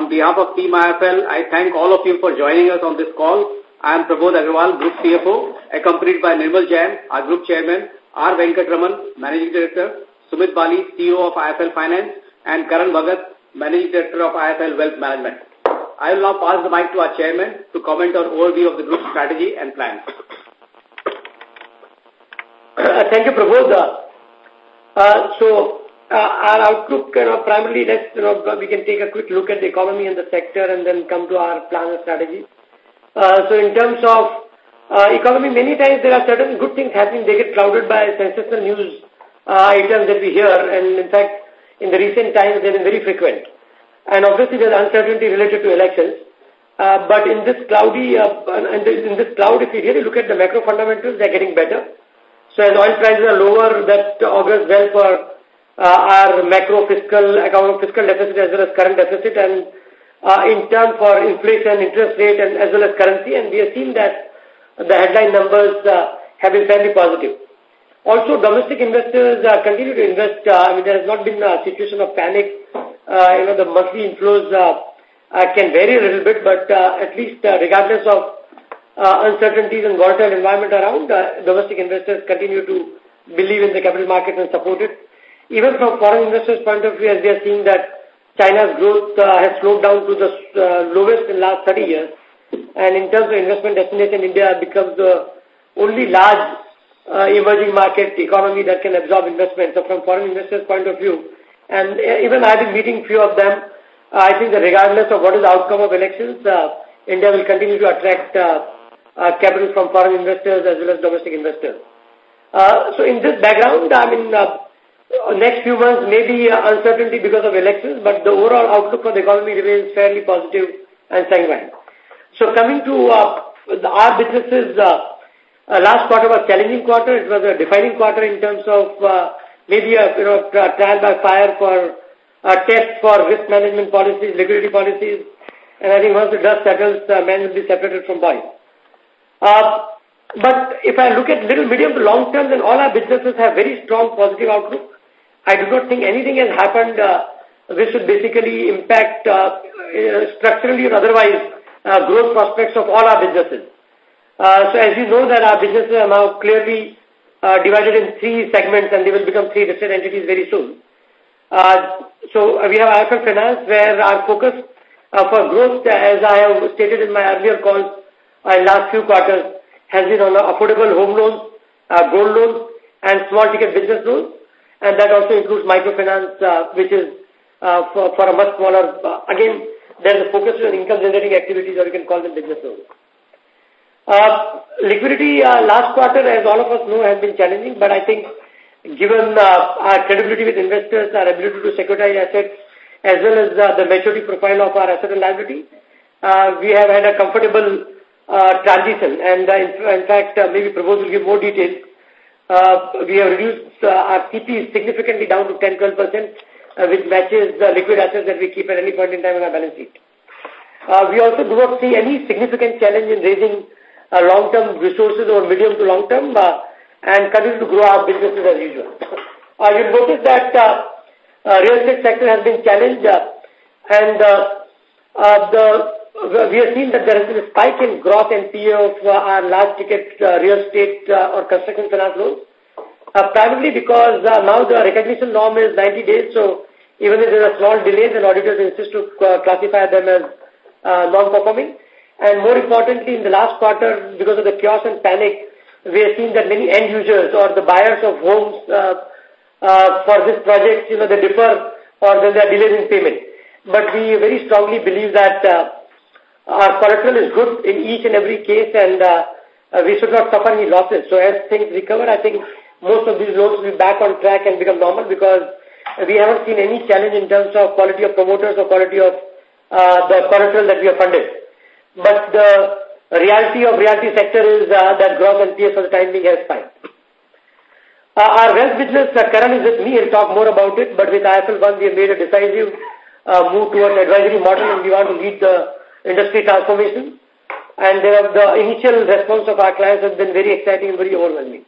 On behalf of Team IIFL, I thank all of you for joining us on this call. I am Prabodh Agrawal, Group CFO, accompanied by Nirmal Jain, our Group Chairman, R. Venkatraman, Managing Director, Sumit Bali, CEO of IIFL Finance, and Karan Bhagat, Managing Director of IIFL Wealth Management. I will now pass the mic to our Chairman to comment on overview of the Group's strategy and plans. Thank you, Prabodh. Uh, so, uh, our outlook, you know, primarily, let's, you know, we can take a quick look at the economy and the sector and then come to our plan and strategy. Uh, so in terms of uh, economy, many times there are certain good things happening. They get clouded by sensational news uh, items that we hear. And in fact, in the recent times, they've been very frequent. And obviously, there's uncertainty related to elections. Uh, but in this cloudy, uh, in this cloud, if you really look at the macro fundamentals, they're getting better. So as oil prices are lower, that augurs well for uh, our macro fiscal account fiscal deficit as well as current deficit and uh, in turn for inflation, interest rate, and as well as currency. And we have seen that the headline numbers uh, have been fairly positive. Also, domestic investors uh, continue to invest. Uh, I mean, there has not been a situation of panic. Uh, you know, the monthly inflows uh, uh, can vary a little bit, but uh, at least uh, regardless of uh, uncertainties and volatile environment around, uh, domestic investors continue to believe in the capital market and support it. Even from foreign investors' point of view, as we are seeing that China's growth uh, has slowed down to the uh, lowest in the last 30 years. And in terms of investment destination, India becomes the only large uh, emerging market economy that can absorb investment. So from foreign investors' point of view, and uh, even I've been meeting few of them, uh, I think that regardless of what is the outcome of elections, uh, India will continue to attract capital from foreign investors as well as domestic investors. So in this background, I mean, next few months may be uh, uncertainty because of elections, but the overall outlook for the economy remains fairly positive and sanguine. So coming to uh, our businesses, uh, uh, last quarter was challenging quarter. It was a defining quarter in terms of uh, maybe a you know trial by fire for a test for risk management policies, liquidity policies, and I think once the dust settles, uh, men will be separated from boys. Uh, but if I look at little medium to long term, then all our businesses have very strong positive outlook. I do not think anything has happened uh, which should basically impact uh, uh, structurally or otherwise uh, growth prospects of all our businesses. Uh, so as you know that our businesses are now clearly uh, divided in three segments and they will become three distinct entities very soon. Uh, so we have IIFL Finance where our focus for growth, as I have stated in my earlier calls uh, in last few quarters, has been on affordable home loans, uh, gold loans, and small ticket business loans and that also includes microfinance, uh, which is uh, for, for a much smaller, uh, again, there's a focus on income generating activities or you can call them business loans. Uh, liquidity uh, last quarter, as all of us know, has been challenging, but I think given uh, our credibility with investors, our ability to securitize assets, as well as uh, the maturity profile of our asset and liability, uh, we have had a comfortable uh, transition. And uh, in, in fact, uh, maybe Prabodh will give more details uh, we have reduced uh, our CP significantly down to 10-12%, uh, which matches the liquid assets that we keep at any point in time in our balance sheet. Uh, we also do not see any significant challenge in raising uh, long-term resources or medium to long-term uh, and continue to grow our businesses as usual. Uh, you'll notice that uh, uh, real estate sector has been challenged uh, and uh, uh, the we have seen that there has been a spike in gross NPA of our large ticket uh, real estate uh, or construction finance loans. Uh, primarily because now the recognition norm is 90 days, so even if there are small delays, then auditors insist to classify them as non-performing. And more importantly, in the last quarter, because of the chaos and panic, we have seen that many end users or the buyers of homes uh, uh, for this project, you know, they defer or then they are delayed in payment. But we very strongly believe that uh, our collateral is good in each and every case and uh, uh, we should not suffer any losses. So as things recover, I think most of these loans will be back on track and become normal because we haven't seen any challenge in terms of quality of promoters or quality of uh, the collateral that we have funded. But the reality of reality sector is uh, that gross NPA for the time being has spiked. Uh, our wealth business, uh, Karan is with me, he'll talk more about it, but with IIFL One we have made a decisive uh, move towards advisory model and we want to lead the industry transformation. And the initial response of our clients has been very exciting and very overwhelming.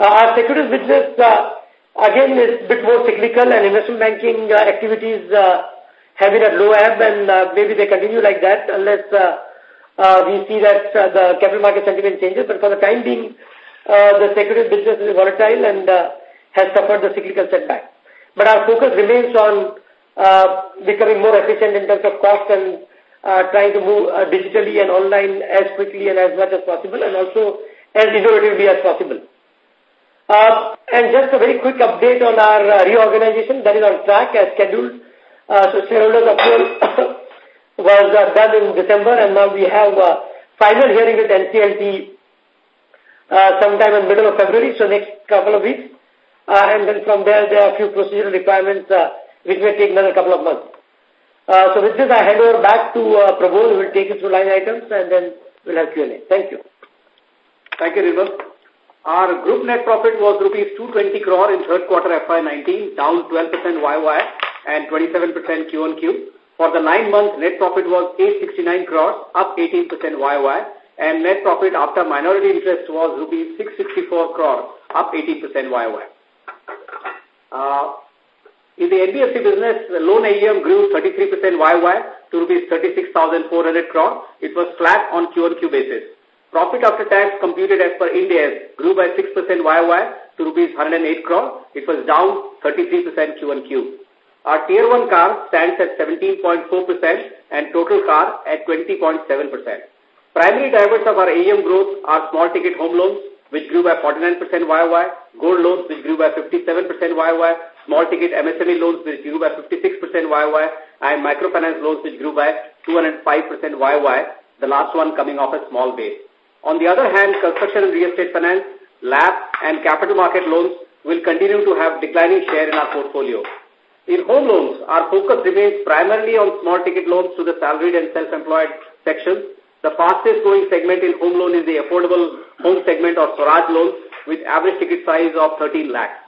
Uh, our securities business, uh, again, is a bit more cyclical and investment banking uh, activities uh, have been at low ebb and uh, maybe they continue like that unless uh, we see that the capital market sentiment changes. But for the time being, the securities business is volatile and has suffered the cyclical setback. But our focus remains on becoming more efficient in terms of cost and uh, trying to move uh, digitally and online as quickly and as much as possible and also as innovatively as possible. Uh, and just a very quick update on our uh, reorganization that is on track as scheduled. Uh, so shareholders approval was uh, done in December and now we have uh, final hearing with NCLT uh, sometime in middle of February, so next couple of weeks. Uh, and then from there, there are a few procedural requirements uh, which may take another couple of months. Uh, so with this, I hand over back to uh, Prabodh, who will take us through line items and then we'll have Q&A. Thank you. Thank you, Nirmal. Our group net profit was rupees 220 crore in third quarter FY19, down 12% YY and 27% Q on Q. For the nine months, net profit was 869 crores, up 18% YY, and net profit after minority interest was rupees 664 crores, up 18% YY. Uh, in the NBFC business, the loan AUM grew 33% YY to rupees 36,400 crores. It was flat on Q on Q basis. Profit after tax computed as per Ind AS grew by 6% YY to rupees 108 crore. It was down 33% Q on Q. Our tier 1 CAR stands at 17.4% and total CAR at 20.7%. Primary drivers of our AUM growth are small ticket home loans, which grew by 49% YY, gold loans, which grew by 57% YY, small ticket MSME loans, which grew by 56% YY, and microfinance loans, which grew by 205% YY, the last one coming off a small base. On the other hand, construction and real estate finance, LAP, and capital market loans will continue to have declining share in our portfolio. In home loans, our focus remains primarily on small ticket loans to the salaried and self-employed sections. The fastest growing segment in home loan is the affordable home segment or Swaraj loans with average ticket size of 13 lakhs.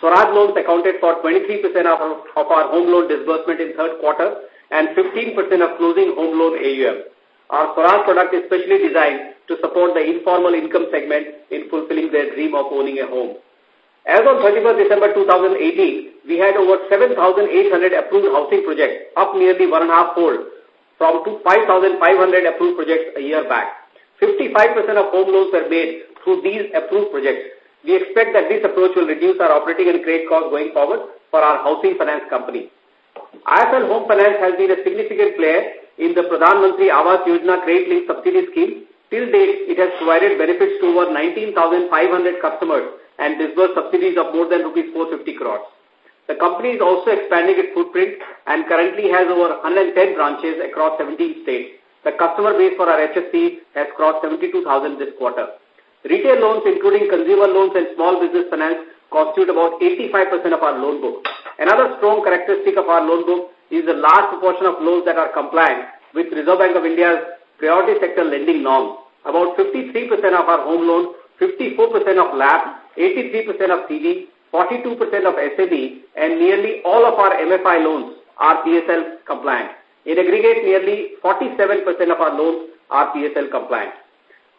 Swaraj loans accounted for 23% of, of our home loan disbursement in third quarter and 15% of closing home loan AUM. Our Swaraj product is specially designed to support the informal income segment in fulfilling their dream of owning a home. As on 31st December 2018, we had over 7,800 approved housing projects, up nearly one and a half fold from 5,500 approved projects a year back. 55% of home loans were made through these approved projects. We expect that this approach will reduce our operating and credit costs going forward for our housing finance company. IIFL Home Finance has been a significant player in the Pradhan Mantri Awas Yojana Credit Link Subsidy Scheme. Till date, it has provided benefits to over 19,500 customers and disbursed subsidies of more than rupees 450 crores. The company is also expanding its footprint and currently has over 110 branches across 17 states. The customer base for our HFC has crossed 72,000 this quarter. Retail loans, including consumer loans and small business finance, constitute about 85% of our loan book. Another strong characteristic of our loan book is the large proportion of loans that are compliant with Reserve Bank of India's priority sector lending norms. About 53% of our home loans, 54% of LAP, 83% of CD, 42% of SME, and nearly all of our MFI loans are PSL compliant. In aggregate, nearly 47% of our loans are PSL compliant.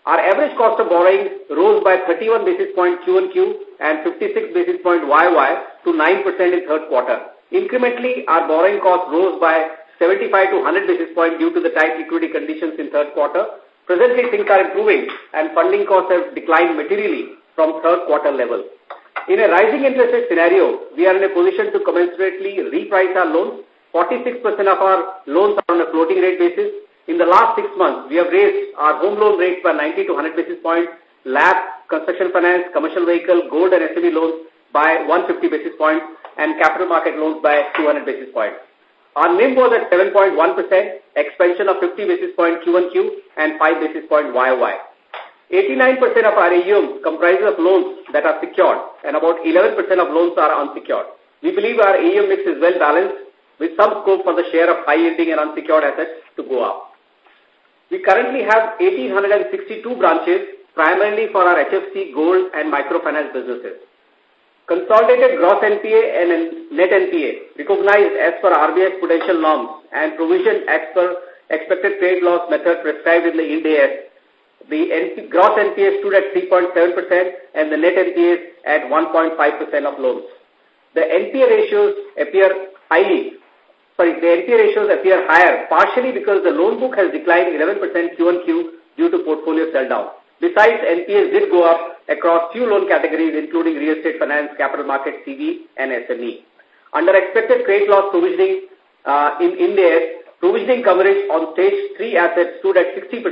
Our average cost of borrowing rose by 31 basis point Q on Q and 56 basis point YY to 9% in third quarter. Incrementally, our borrowing cost rose by 75 to 100 basis points due to the tight liquidity conditions in third quarter. Presently, things are improving and funding costs have declined materially from third quarter level. In a rising interest rate scenario, we are in a position to commensurately reprice our loans. 46% of our loans are on a floating rate basis. In the last six months, we have raised our home loan rates by 90 to 100 basis points, LAP, construction finance, commercial vehicle, gold and SME loans by 150 basis points, and capital market loans by 200 basis points. Our NIM was at 7.1%, expansion of 50 basis point Q1Q and 5 basis point YOY. 89% of our AUM comprises of loans that are secured and about 11% of loans are unsecured. We believe our AUM mix is well balanced with some scope for the share of high yielding and unsecured assets to go up. We currently have 1,862 branches primarily for our HFC, gold and microfinance businesses. Consolidated gross NPA and net NPA recognized as per RBI's prudential norms and provision as per expected credit loss method prescribed in the Ind The NP, gross NPA stood at 3.7% and the net NPA at 1.5% of loans. The NPA ratios appear highly sorry, the NPA ratios appear higher, partially because the loan book has declined 11% Q1Q due to portfolio sell down. Besides, NPAs did go up across few loan categories, including real estate finance, capital market, CV, and SME. Under expected credit loss provisioning uh, in India, provisioning coverage on stage 3 assets stood at 60%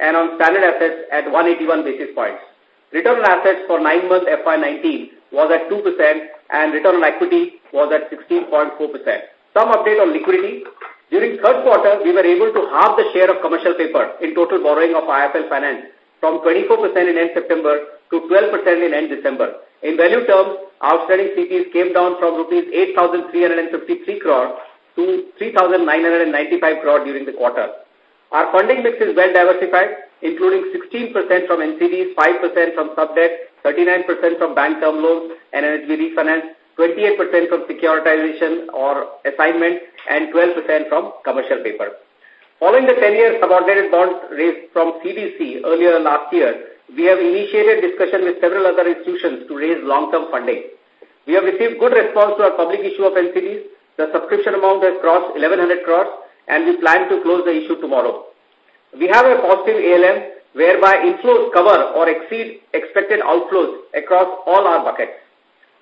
and on standard assets at 181 basis points. Return on assets for 9 months FY19 was at 2% and return on equity was at 16.4%. Some update on liquidity. During third quarter, we were able to halve the share of commercial paper in total borrowing of IIFL Finance from 24% in end September to 12% in end December. In value terms, outstanding CPs came down from rupees 8,353 crore to 3,995 crore during the quarter. Our funding mix is well diversified, including 16% from NCDs, 5% from sub-debt, 39% from bank term loans and NHB refinance, 28% from securitization or assignment, and 12% from commercial paper. Following the 10-year subordinated bond raised from CDC earlier last year, we have initiated discussion with several other institutions to raise long-term funding. We have received good response to our public issue of NCDs. The subscription amount has crossed 1100 crores and we plan to close the issue tomorrow. We have a positive ALM whereby inflows cover or exceed expected outflows across all our buckets.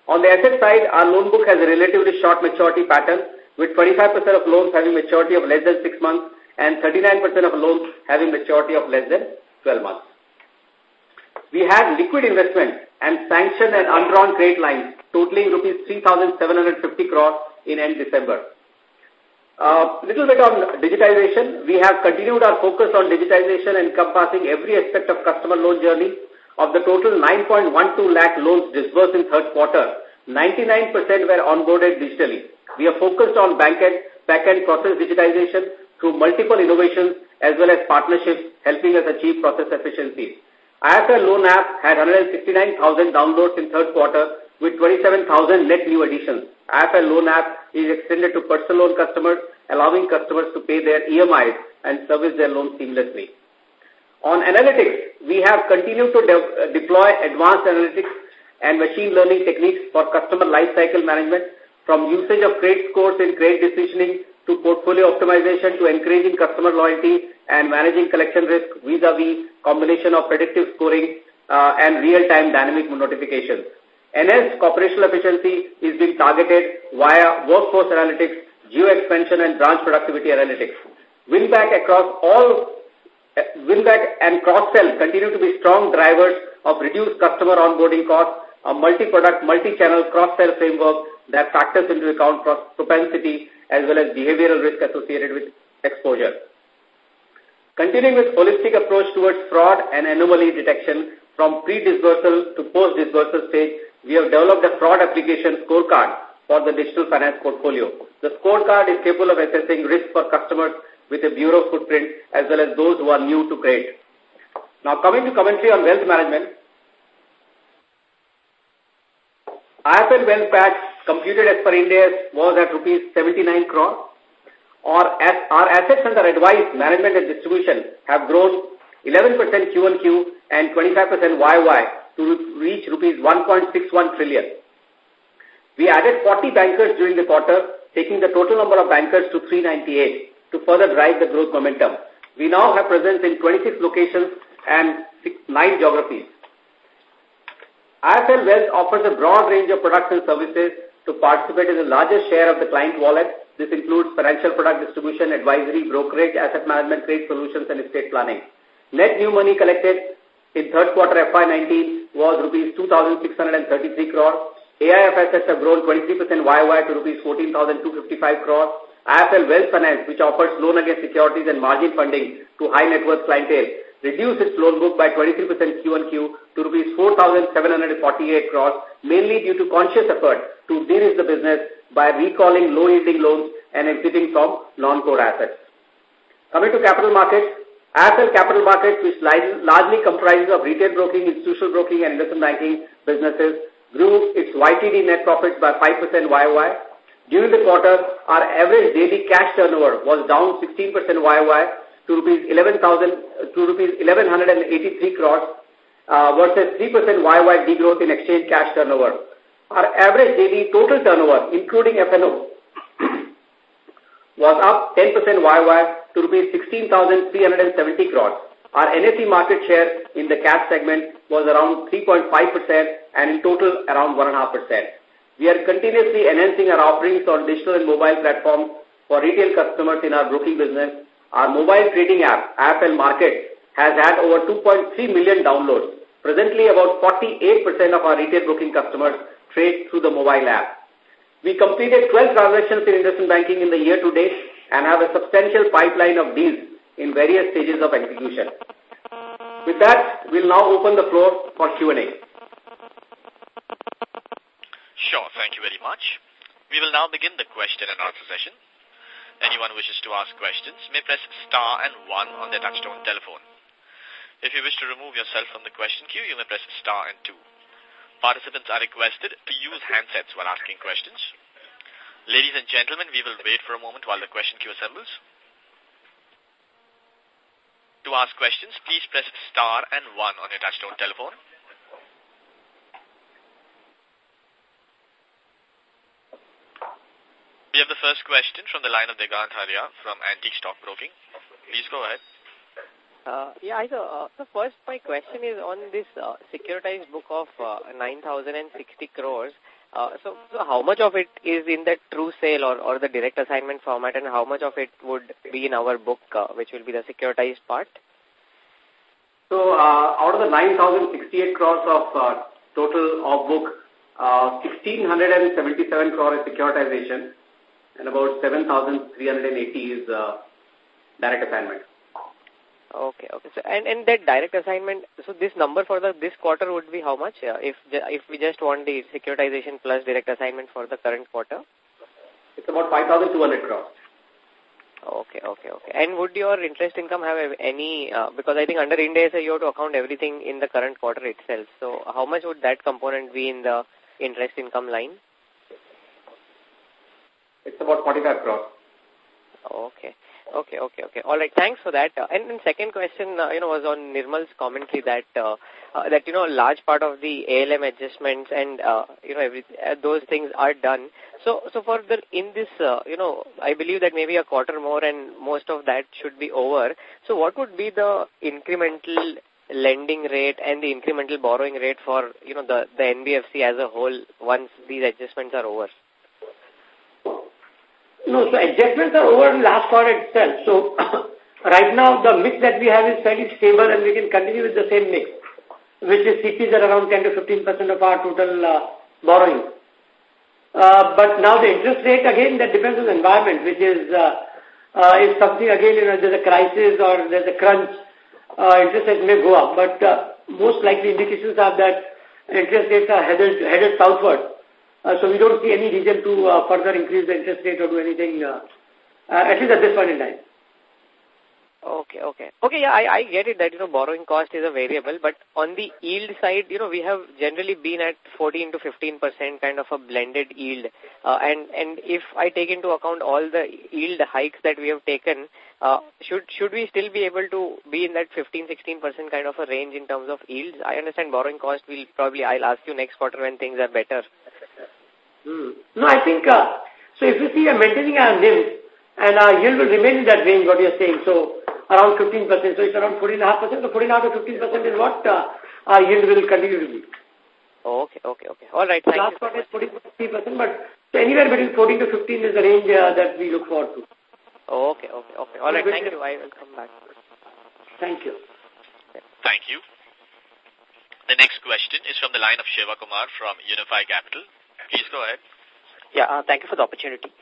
On the asset side, our loan book has a relatively short maturity pattern with 25% of loans having maturity of less than 6 months and 39% of loans having maturity of less than 12 months. We had liquid investment and sanctioned and undrawn credit lines totaling rupees 3,750 crore in end December. Uh, little bit on digitization. We have continued our focus on digitization encompassing every aspect of customer loan journey. Of the total 9.12 lakh loans disbursed in third quarter, 99% were onboarded digitally. We are focused on back-end back -end process digitization through multiple innovations as well as partnerships helping us achieve process efficiencies. IIFL Loan app had 169,000 downloads in third quarter with 27,000 net new additions. IIFL Loan app is extended to personal loan customers, allowing customers to pay their EMIs and service their loans seamlessly. On analytics, we have continued to de uh, deploy advanced analytics and machine learning techniques for customer lifecycle management, from usage of credit scores in credit decisioning to portfolio optimization to encouraging customer loyalty and managing collection risk vis-a-vis -vis combination of predictive scoring uh, and real-time dynamic notifications. Enhanced operational efficiency is being targeted via workforce analytics, geo-expansion and branch productivity analytics. Winback across all, winback and cross-sell continue to be strong drivers of reduced customer onboarding costs, a multi-product, multi-channel cross-sell framework that factors into account propensity as well as behavioral risk associated with exposure. Continuing with holistic approach towards fraud and anomaly detection from pre-disbursal to post-disbursal stage, we have developed a fraud application scorecard for the digital finance portfolio. The scorecard is capable of assessing risk for customers with a bureau footprint as well as those who are new to credit. Now coming to commentary on wealth management, IIFL Wealth Patch computed as per Ind AS was at rupees 79 crore. Or as our assets under advice, management and distribution have grown 11% Q1Q and 25% YY to reach rupees 1.61 trillion. We added 40 bankers during the quarter, taking the total number of bankers to 398 to further drive the growth momentum. We now have presence in 26 locations and 9 geographies. IIFL Wealth offers a broad range of products and services to participate in the largest share of the client wallet. This includes financial product distribution, advisory, brokerage, asset management, trade solutions, and estate planning. Net new money collected in third quarter FY19 was rupees 2,633 crore. AIF assets have grown 23% YOY to rupees 14,255 crore. IIFL Wealth Finance, which offers loan against securities and margin funding to high net worth clientele, reduced its loan book by 23% Q1Q to rupees 4,748 crores, mainly due to conscious effort to de-risk the business by recalling low-yielding loans and exiting from non-core assets. Coming to capital markets, IIFL Capital Markets, which largely comprises of retail broking, institutional broking, and investment banking businesses, grew its YTD net profits by 5% YY. During the quarter, our average daily cash turnover was down 16% YY to rupees 11,000 to rupees 1183 crores uh, versus 3% YY degrowth in exchange cash turnover. Our average daily total turnover, including F&O, was up 10% YY to rupees 16,370 crores. Our NSE market share in the cash segment was around 3.5% and in total around 1.5%. We are continuously enhancing our offerings on digital and mobile platforms for retail customers in our broking business. Our mobile trading app, IIFL Market, has had over 2.3 million downloads. Presently, about 48% of our retail broking customers trade through the mobile app. We completed 12 transactions in investment banking in the year to date and have a substantial pipeline of deals in various stages of execution. With that, we'll now open the floor for Q&A. Sure, thank you very much. We will now begin the question and answer session. Anyone wishes to ask questions may press star and one on their touchtone telephone. If you wish to remove yourself from the question queue, you may press star and two. Participants are requested to use handsets while asking questions. Ladies and gentlemen, we will wait for a moment while the question queue assembles. To ask questions, please press star and one on your touchtone telephone. We have the first question from the line of Digant Haria from Antique Stock Broking. Please go ahead. Uh, yeah, so, uh, so first my question is on this uh, securitized book of uh, 9,060 crores. Uh, so, so how much of it is in the true sale or, or the direct assignment format and how much of it would be in our book, uh, which will be the securitized part? So, uh, out of the 9,068 crores of uh, total off book, uh, 1,677 crore is securitization and about 7,380 is uh, direct assignment. Okay, okay. So, and, and that direct assignment, so this number for the this quarter would be how much? Uh, if if we just want the securitization plus direct assignment for the current quarter? It's about 5,200 crores. Okay, okay, okay. And would your interest income have any, uh, because I think under Ind AS you have to account everything in the current quarter itself. So how much would that component be in the interest income line? It's about 45 crores. Okay. Okay, okay, okay. All right, thanks for that. Uh, and, and second question, uh, you know, was on Nirmal's commentary that, uh, uh, that, you know, a large part of the ALM adjustments and, uh, you know, every, uh, those things are done. So, so for the, in this, uh, you know, I believe that maybe a quarter more and most of that should be over. So what would be the incremental lending rate and the incremental borrowing rate for, you know, the, the NBFC as a whole once these adjustments are over? No, so adjustments are over in last quarter itself. So right now the mix that we have is fairly stable and we can continue with the same mix, which is CPs are around 10 to 15% of our total uh, borrowing. Uh, but now the interest rate again that depends on the environment, which is uh, uh, if something again you know there's a crisis or there's a crunch, uh, interest rates may go up. But uh, most likely indications are that interest rates are headed headed southward. Uh, so we don't see any reason to uh, further increase the interest rate or do anything, uh, uh, at least at this point in time. Okay, okay. Okay, yeah, I, I get it that, you know, borrowing cost is a variable, but on the yield side, you know, we have generally been at 14 to 15% kind of a blended yield. Uh, and, and if I take into account all the yield hikes that we have taken, uh, should, should we still be able to be in that 15, 16% kind of a range in terms of yields? I understand borrowing cost will probably, I'll ask you next quarter when things are better. Hmm. No, I think, uh, so if you see we are maintaining our NIM and our yield will remain in that range, what you're saying, so around 15%, so it's around 14.5%, so 14.5 to 15% is what uh, our yield will continue to be. Okay, okay, okay. All right, thank Last you. quarter is 40%, but so anywhere between 14 to 15 is the range uh, that we look forward to. Okay, okay, okay. All right, thank you. I will come back. Thank you. Thank you. The next question is from the line of Shiva Kumar from Unifi Capital. Please go ahead. Yeah, uh, thank you for the opportunity.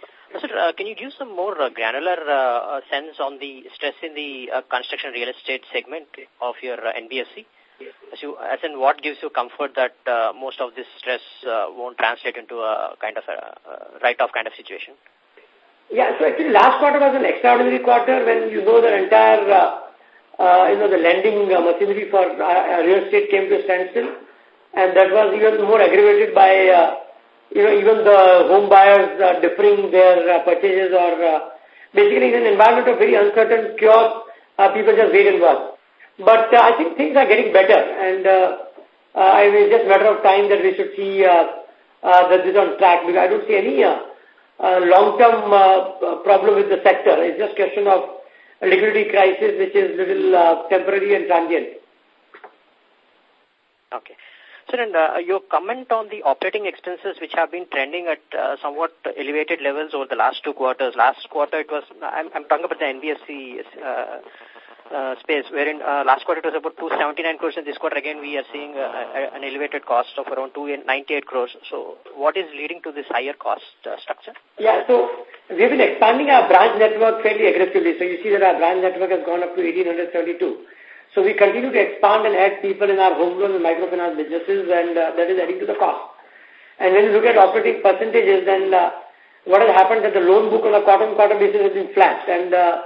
Sir, uh, can you give some more uh, granular uh, uh sense on the stress in the uh, construction real estate segment of your uh, NBFC? As, you, as in what gives you comfort that uh, most of this stress uh, won't translate into a kind of a uh, write-off kind of situation? Yeah, so actually last quarter was an extraordinary quarter when you know the entire, uh, uh, you know, the lending uh, machinery for uh, real estate came to a standstill. And that was even more aggravated by uh, you know, even the home buyers are deferring their uh, purchases or uh, basically in an environment of very uncertain chaos, uh, people just wait and watch. But uh, I think things are getting better and uh, uh, it's just a matter of time that we should see uh, uh, that this is on track because I don't see any uh, uh, long-term uh, problem with the sector. It's just a question of liquidity crisis, which is little uh, temporary and transient. Okay. Sir, and uh, your comment on the operating expenses which have been trending at uh, somewhat elevated levels over the last two quarters. Last quarter it was, I'm, I'm talking about the NBFC uh, uh, space, wherein uh, last quarter it was about 279 crores, and this quarter again we are seeing uh, an elevated cost of around 298 crores. So, what is leading to this higher cost uh, structure? Yeah, so we've been expanding our branch network fairly aggressively. So, you see that our branch network has gone up to 1872. So we continue to expand and add people in our home loan and microfinance businesses and uh, that is adding to the cost. And when you look at operating percentages, then uh, what has happened that the loan book on a quarter-on-quarter basis has been flat and uh,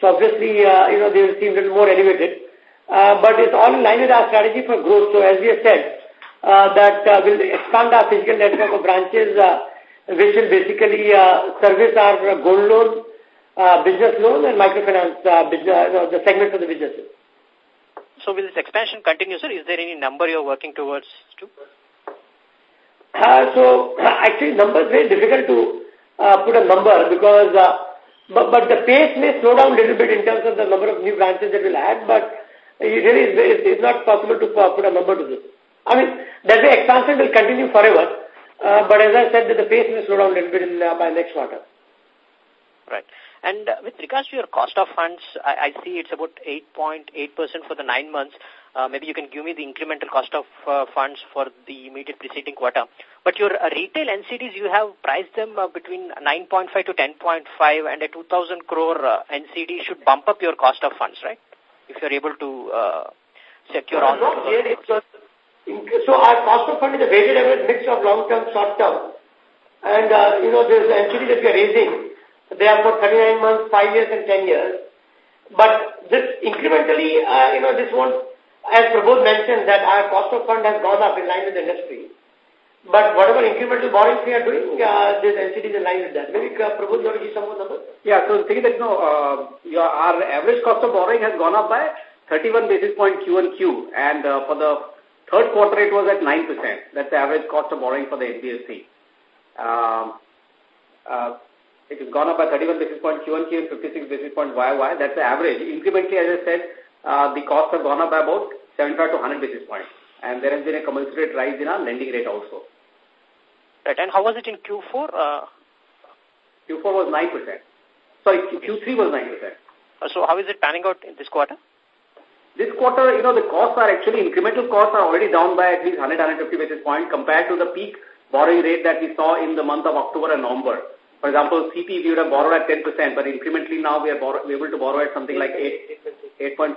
so obviously, uh, you know, they will seem a little more elevated. Uh, but it's all in line with our strategy for growth. So as we have said, uh, that uh, we'll expand our physical network of branches, uh, which will basically uh, service our gold loan, uh, business loan and microfinance uh, business, uh, the segment of the businesses. So will this expansion continue, sir? Is there any number you're working towards too? Uh, so actually numbers very difficult to uh, put a number because uh, but, but the pace may slow down a little bit in terms of the number of new branches that we'll add, but it really is, it's not possible to put a number to this. I mean, that way expansion will continue forever, uh, but as I said, that the pace may slow down a little bit in, uh, by next quarter. Right. And uh, with regards to your cost of funds, I, I see it's about 8.8% for the nine months. Uh, maybe you can give me the incremental cost of uh, funds for the immediate preceding quarter. But your uh, retail NCDs, you have priced them uh, between 9.5 to 10.5 and a 2,000 crore uh, NCD should bump up your cost of funds, right? If you're able to uh, secure. No, really, so our cost of fund is a weighted average mix of long-term, short-term. And, uh, you know, there's NCD that we are raising they are for 39 months, 5 years and 10 years. But this incrementally, uh, you know, this won't, as Prabodh mentioned, that our cost of fund has gone up in line with the industry. But whatever incremental borrowing we are doing, uh, this NCD is in line with that. Maybe uh, you want to give some more numbers? Yeah, so the thing is that, you know, uh, your, our average cost of borrowing has gone up by 31 basis point Q and Q. And uh, for the third quarter, it was at 9%. That's the average cost of borrowing for the NBFC. Um, uh, it has gone up by 31 basis point Q1Q and 56 basis point YY. That's the average. Incrementally, as I said, uh, the costs have gone up by about 75 to 100 basis points. And there has been a commensurate rise in our lending rate also. Right. And how was it in Q4? Uh, Q4 was 9%. Sorry, Q3 was 9%. Uh, so how is it panning out in this quarter? This quarter, you know, the costs are actually, incremental costs are already down by at least 100, 150 basis points compared to the peak borrowing rate that we saw in the month of October and November. For example, CP, we would have borrowed at 10%, but incrementally now we are borrow, able to borrow at something like 8.6,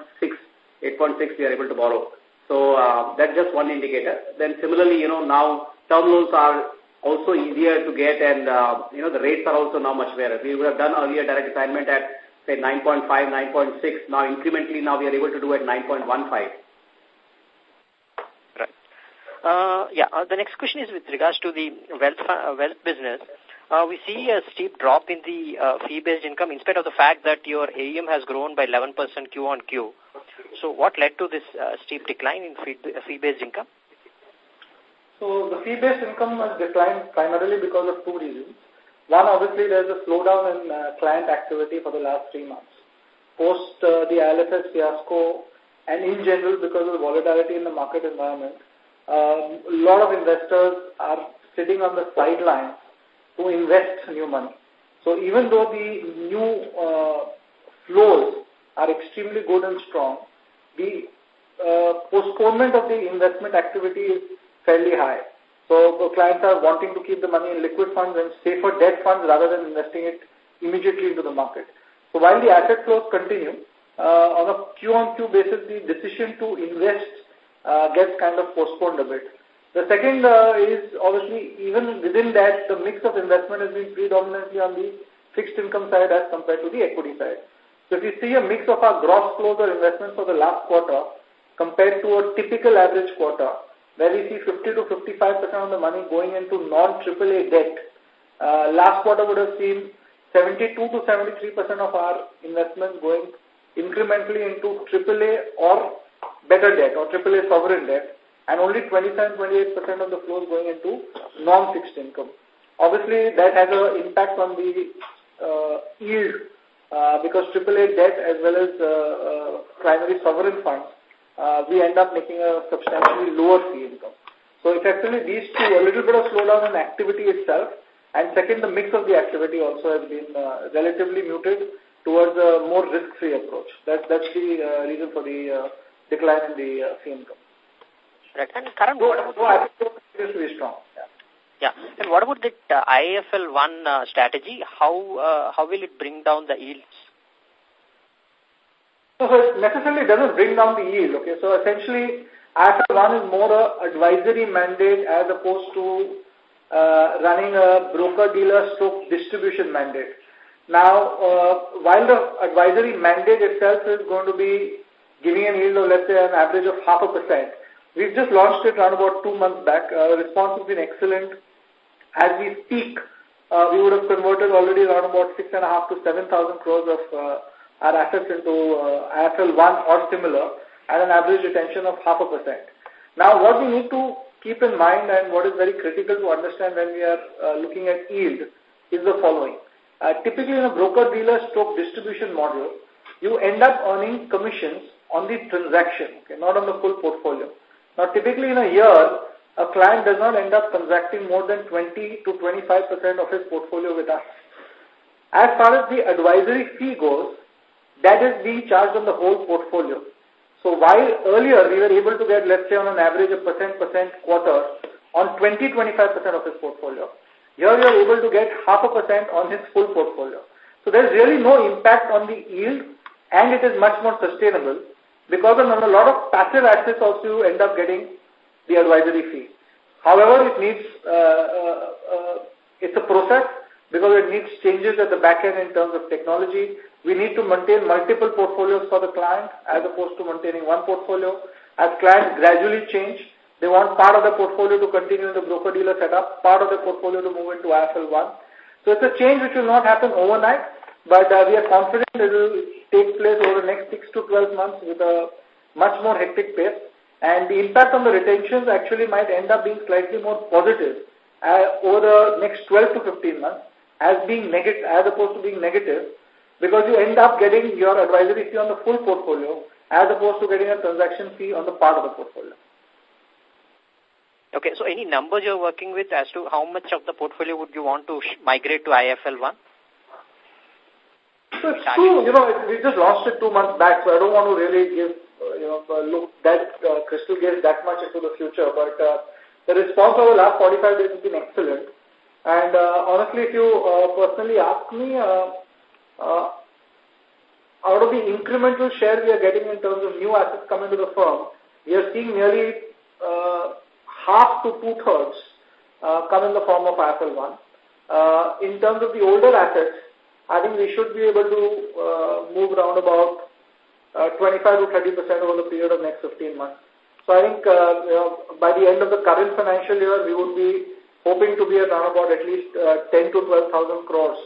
8.6 we are able to borrow. So uh, that's just one indicator. Then similarly, you know, now term loans are also easier to get and, uh, you know, the rates are also now much better. We would have done earlier direct assignment at, say, 9.5, 9.6. Now, incrementally, now we are able to do at 9.15. Right. Uh, yeah, uh, the next question is with regards to the wealth, uh, wealth business uh, we see a steep drop in the uh, fee-based income in spite of the fact that your AUM has grown by 11% Q on Q. So what led to this uh, steep decline in fee-based income? So the fee-based income has declined primarily because of two reasons. One, obviously, there's a slowdown in uh, client activity for the last three months. Post uh, the IL&FS fiasco and in general because of the volatility in the market environment, um, a lot of investors are sitting on the sidelines to invest new money. So even though the new uh, flows are extremely good and strong, the uh, postponement of the investment activity is fairly high. So the clients are wanting to keep the money in liquid funds and safer debt funds rather than investing it immediately into the market. So while the asset flows continue, uh, on a Q on Q basis, the decision to invest uh, gets kind of postponed a bit. The second uh, is obviously even within that the mix of investment has been predominantly on the fixed income side as compared to the equity side. So if you see a mix of our gross flows or investments for the last quarter compared to a typical average quarter where we see 50 to 55% of the money going into non-AAA debt, uh, last quarter would have seen 72 to 73% of our investments going incrementally into AAA or better debt or AAA sovereign debt and only 27-28% of the flows going into non-fixed income. Obviously, that has an impact on the uh, yield uh, because AAA debt as well as uh, uh, primary sovereign funds, uh, we end up making a substantially lower fee income. So effectively, these two, a little bit of slowdown in activity itself, and second, the mix of the activity also has been uh, relatively muted towards a more risk-free approach. That, that's the reason for the decline in the fee income. Right. And so, what about... I think strong. Yeah. Yeah. And what about the uh, IIFL 1 uh, strategy? How uh, how will it bring down the yields? So, so it necessarily doesn't bring down the yield. Okay. So essentially, IIFL 1 is more a advisory mandate as opposed to uh, running a broker-dealer stroke distribution mandate. Now, uh, while the advisory mandate itself is going to be giving an yield of, let's say, an average of half a percent, we've just launched it around about two months back. Uh, response has been excellent. As we speak, uh, we would have converted already around about six and a half to seven thousand crores of uh, our assets into uh, IIFL one or similar at an average retention of half a percent. Now, what we need to keep in mind and what is very critical to understand when we are uh, looking at yield is the following. Uh, typically, in a broker-dealer stroke distribution model, you end up earning commissions on the transaction, okay, not on the full portfolio. Now, typically in a year, a client does not end up transacting more than 20 to 25% of his portfolio with us. As far as the advisory fee goes, that is being charged on the whole portfolio. So while earlier we were able to get, let's say on an average a percent percent quarter on 20-25% of his portfolio, here we are able to get half a percent on his full portfolio. So there's really no impact on the yield and it is much more sustainable because on a lot of passive assets also you end up getting the advisory fee. However, it needs, uh, uh, uh, it's a process because it needs changes at the back end in terms of technology. We need to maintain multiple portfolios for the client as opposed to maintaining one portfolio. As clients gradually change, they want part of the portfolio to continue in the broker-dealer setup, part of the portfolio to move into IIFL 1. So it's a change which will not happen overnight, but uh, we are confident it will take place over the next 6 to 12 months with a much more hectic pace. And the impact on the retentions actually might end up being slightly more positive uh, over the next 12 to 15 months as being negative, as opposed to being negative, because you end up getting your advisory fee on the full portfolio as opposed to getting a transaction fee on the part of the portfolio. Okay, so any numbers you're working with as to how much of the portfolio would you want to migrate to IIFL 1? So it's true, you know, we just lost it two months back, so I don't want to really give uh, you know, look that uh, crystal gaze that much into the future. But uh, the response over the last 45 days has been excellent. And uh, honestly, if you uh, personally ask me, uh, uh, out of the incremental share we are getting in terms of new assets coming to the firm, we are seeing nearly uh, half to two-thirds uh, come in the form of IIFL 1. Uh, in terms of the older assets, I think we should be able to uh, move around about uh, 25 to 30 percent over the period of next 15 months. So I think uh, you know, by the end of the current financial year, we would be hoping to be around about at least uh, 10 to 12,000 crores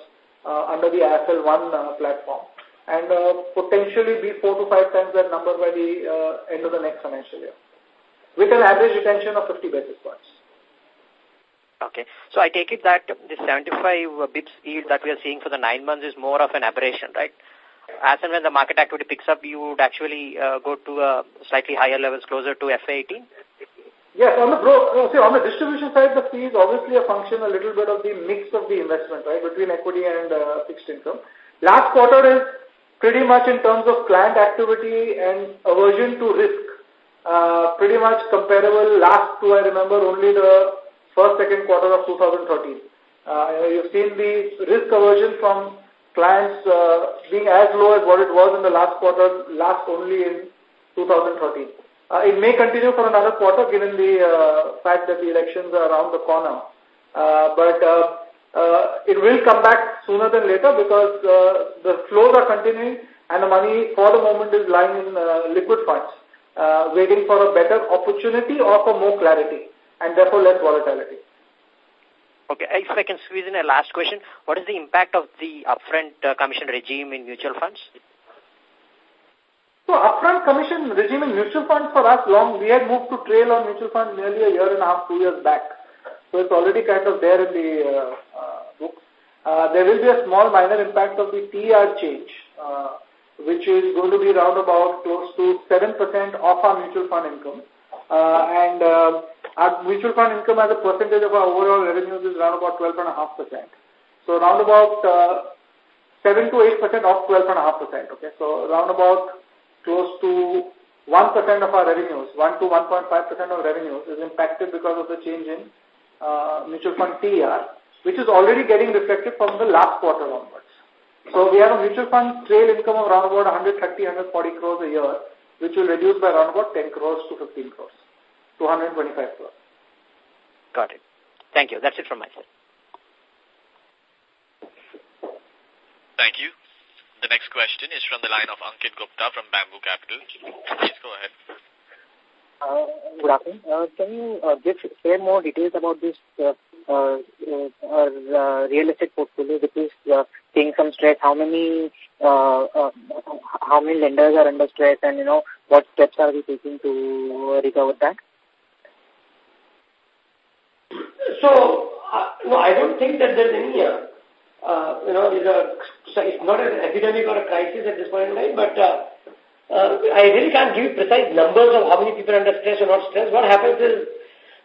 uh, under the IIFL 1 uh, platform and uh, potentially be four to five times that number by the uh, end of the next financial year with an average retention of 50 basis points. Okay. So I take it that the 75 bips yield that we are seeing for the nine months is more of an aberration, right? as and when the market activity picks up, you would actually uh, go to slightly higher levels closer to FY18? Yes, on the bro, uh, see, on the distribution side, the fee is obviously a function a little bit of the mix of the investment, right, between equity and uh, fixed income. Last quarter is pretty much in terms of client activity and aversion to risk, uh, pretty much comparable. Last two, I remember, only the first, second quarter of 2013. Uh, you've seen the risk aversion from clients uh, being as low as what it was in the last quarter, last only in 2013. Uh, it may continue for another quarter given the uh, fact that the elections are around the corner. Uh, but uh, uh, it will come back sooner than later because uh, the flows are continuing and the money for the moment is lying in uh, liquid funds, uh, waiting for a better opportunity or for more clarity and therefore less volatility. Okay, if I can squeeze in a last question, what is the impact of the upfront uh, commission regime in mutual funds? So upfront commission regime in mutual funds for us long, we had moved to trail on mutual funds nearly a year and a half, two years back. So it's already kind of there in the uh, uh, books. Uh, there will be a small minor impact of the TER change, uh, which is going to be around about close to 7% of our mutual fund income. Uh, and uh, our mutual fund income as a percentage of our overall revenues is around about 12.5%. So around about uh, 7 to 8% of 12.5%. Okay, so around about close to 1% of our revenues, 1 to 1.5% of revenues is impacted because of the change in uh, mutual fund TER, which is already getting reflected from the last quarter onwards. So we have a mutual fund trail income of around about 130, 140 crores a year, which will reduce by around about 10 crores to 15 crores, 225 crores. Got it. Thank you. That's it from my side. Thank you. The next question is from the line of Ankit Gupta from Bamboo Capital. Please go ahead. Uh, good afternoon. Uh, can you uh, give, share more details about this uh, uh, uh, real estate portfolio which is uh, some stress? How many uh, uh, how many lenders are under stress, and you know what steps are we taking to recover that? So, uh, no, I don't think that there's any uh, uh, you know, it's, a, it's not an epidemic or a crisis at this point in time, but uh, uh, I really can't give precise numbers of how many people are under stress or not stress. What happens is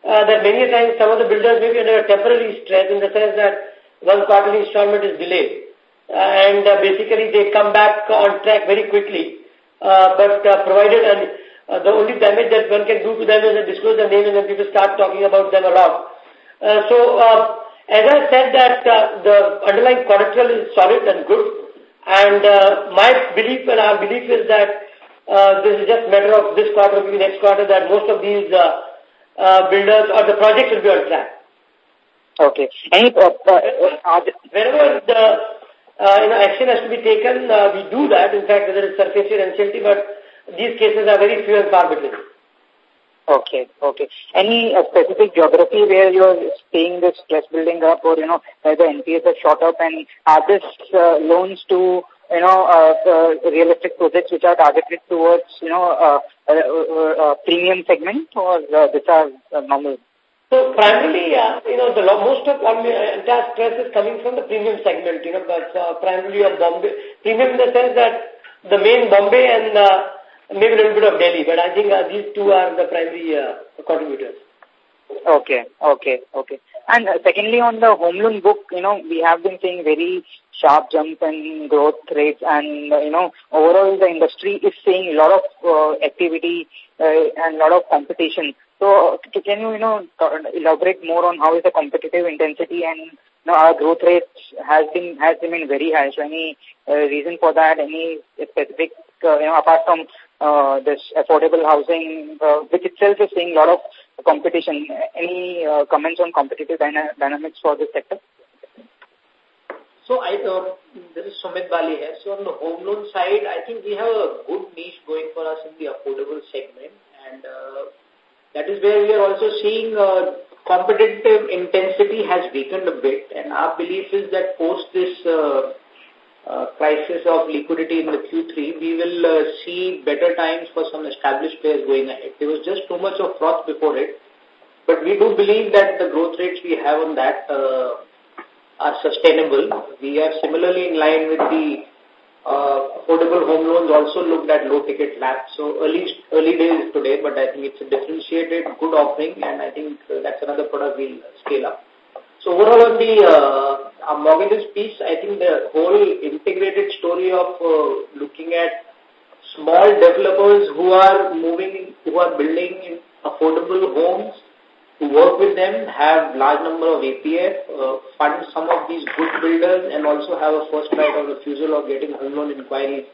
uh, that many times some of the builders may be under temporary stress in the sense that one quarterly installment is delayed. and uh, basically they come back on track very quickly. Uh, but uh, provided and uh, the only damage that one can do to them is to disclose their name and then people start talking about them a lot. Uh, so uh, as I said that uh, the underlying collateral is solid and good, and uh, my belief and our belief is that uh, this is just a matter of this quarter, maybe next quarter, that most of these uh, uh, builders or the projects will be on track. Okay. Any, uh, uh, Wherever the uh, you know, action has to be taken, uh, we do that. In fact, whether it's SARFAESI or NCLT, but these cases are very few and far between. Okay, okay. Any uh, specific geography where you're seeing this stress building up or, you know, where the NPAs are shot up and are this uh, loans to, you know, uh, uh, realistic projects which are targeted towards, you know, uh, uh, uh, uh premium segment or uh, these are normal? So primarily, you know, the most of uh, entire stress is coming from the premium segment, you know, but primarily of Bombay. Premium in the sense that the main Bombay and maybe a little bit of Delhi, but I think these two are the primary contributors. Okay, okay, okay. And uh, secondly, on the home loan book, you know, we have been seeing very sharp jump in growth rates and, uh, you know, overall the industry is seeing a lot of uh, activity uh, and a lot of competition. So can you, you know, elaborate more on how is the competitive intensity and you know, our growth rates has been, has remained very high. So any uh, reason for that, any specific, uh, you know, apart from uh, this affordable housing, uh, which itself is seeing a lot of competition. Any uh, comments on competitive dyna dynamics for this sector? So I uh, this is Sumit Bali here. So on the home loan side, I think we have a good niche going for us in the affordable segment, and uh, that is where we are also seeing uh, competitive intensity has weakened a bit. And our belief is that post this uh, uh, crisis of liquidity in the Q3, we will uh, see better times for some established players going ahead. There was just too much of froth before it. But we do believe that the growth rates we have on that uh, are sustainable. We are similarly in line with the uh, affordable home loans also looked at low ticket LAP. So early, early days today, but I think it's a differentiated, good offering, and I think uh, that's another product we'll scale up. So overall on the uh, mortgages piece, I think the whole integrated story of uh, looking at small developers who are moving, who are building affordable homes, to work with them, have large number of APF, uh, fund some of these good builders and also have a first right of refusal of getting home loan inquiries.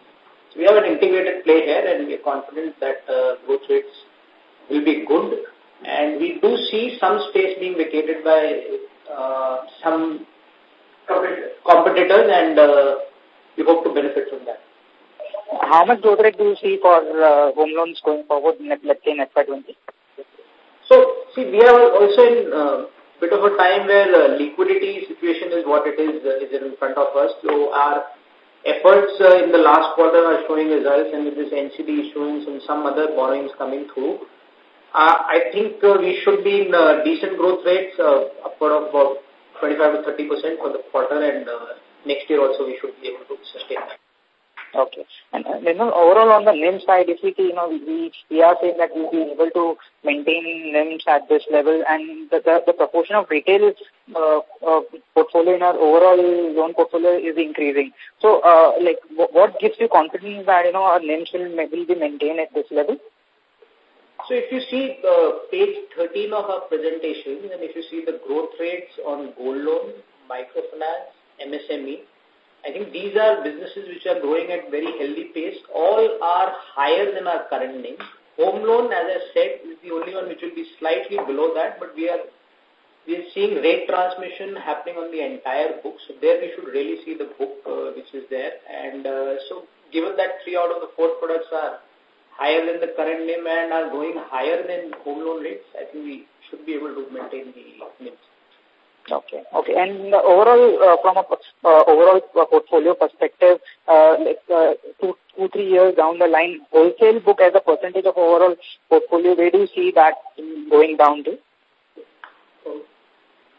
So we have an integrated play here and we are confident that uh, growth rates will be good. And we do see some space being vacated by uh, some competitors and uh, we hope to benefit from that. How much growth rate do you see for uh, home loans going forward, in, let's say in FY20? So, see, we are also in a uh, bit of a time where uh, liquidity situation is what it is, uh, is in front of us. So, our efforts uh, in the last quarter are showing results and with this NCD issuance and some other borrowings coming through, I think uh, we should be in uh, decent growth rates, uh, upward of about 25 to 30 percent for the quarter, and uh, next year also we should be able to sustain that. Okay. And, uh, you know, overall on the NIM side, if we you know, we, we are saying that we'll be able to maintain NIMs at this level and the, the, the proportion of retail uh, uh, portfolio in our overall loan portfolio is increasing. So, uh, like, what gives you confidence that, you know, our NIMs will, will be maintained at this level? So if you see uh, page 13 of our presentation, and if you see the growth rates on gold loan, microfinance, MSME, I think these are businesses which are growing at very healthy pace. All are higher than our current NIM. Home loan, as I said, is the only one which will be slightly below that, but we are we are seeing rate transmission happening on the entire book. So there we should really see the book uh, which is there. And uh, so given that three out of the four products are higher than the current NIM and are going higher than home loan rates, I think we should be able to maintain the NIMs. Okay. Okay. And overall, uh, from a uh, overall uh, portfolio perspective, uh, like uh, two, two, three years down the line, wholesale book as a percentage of overall portfolio, where do you see that going down to?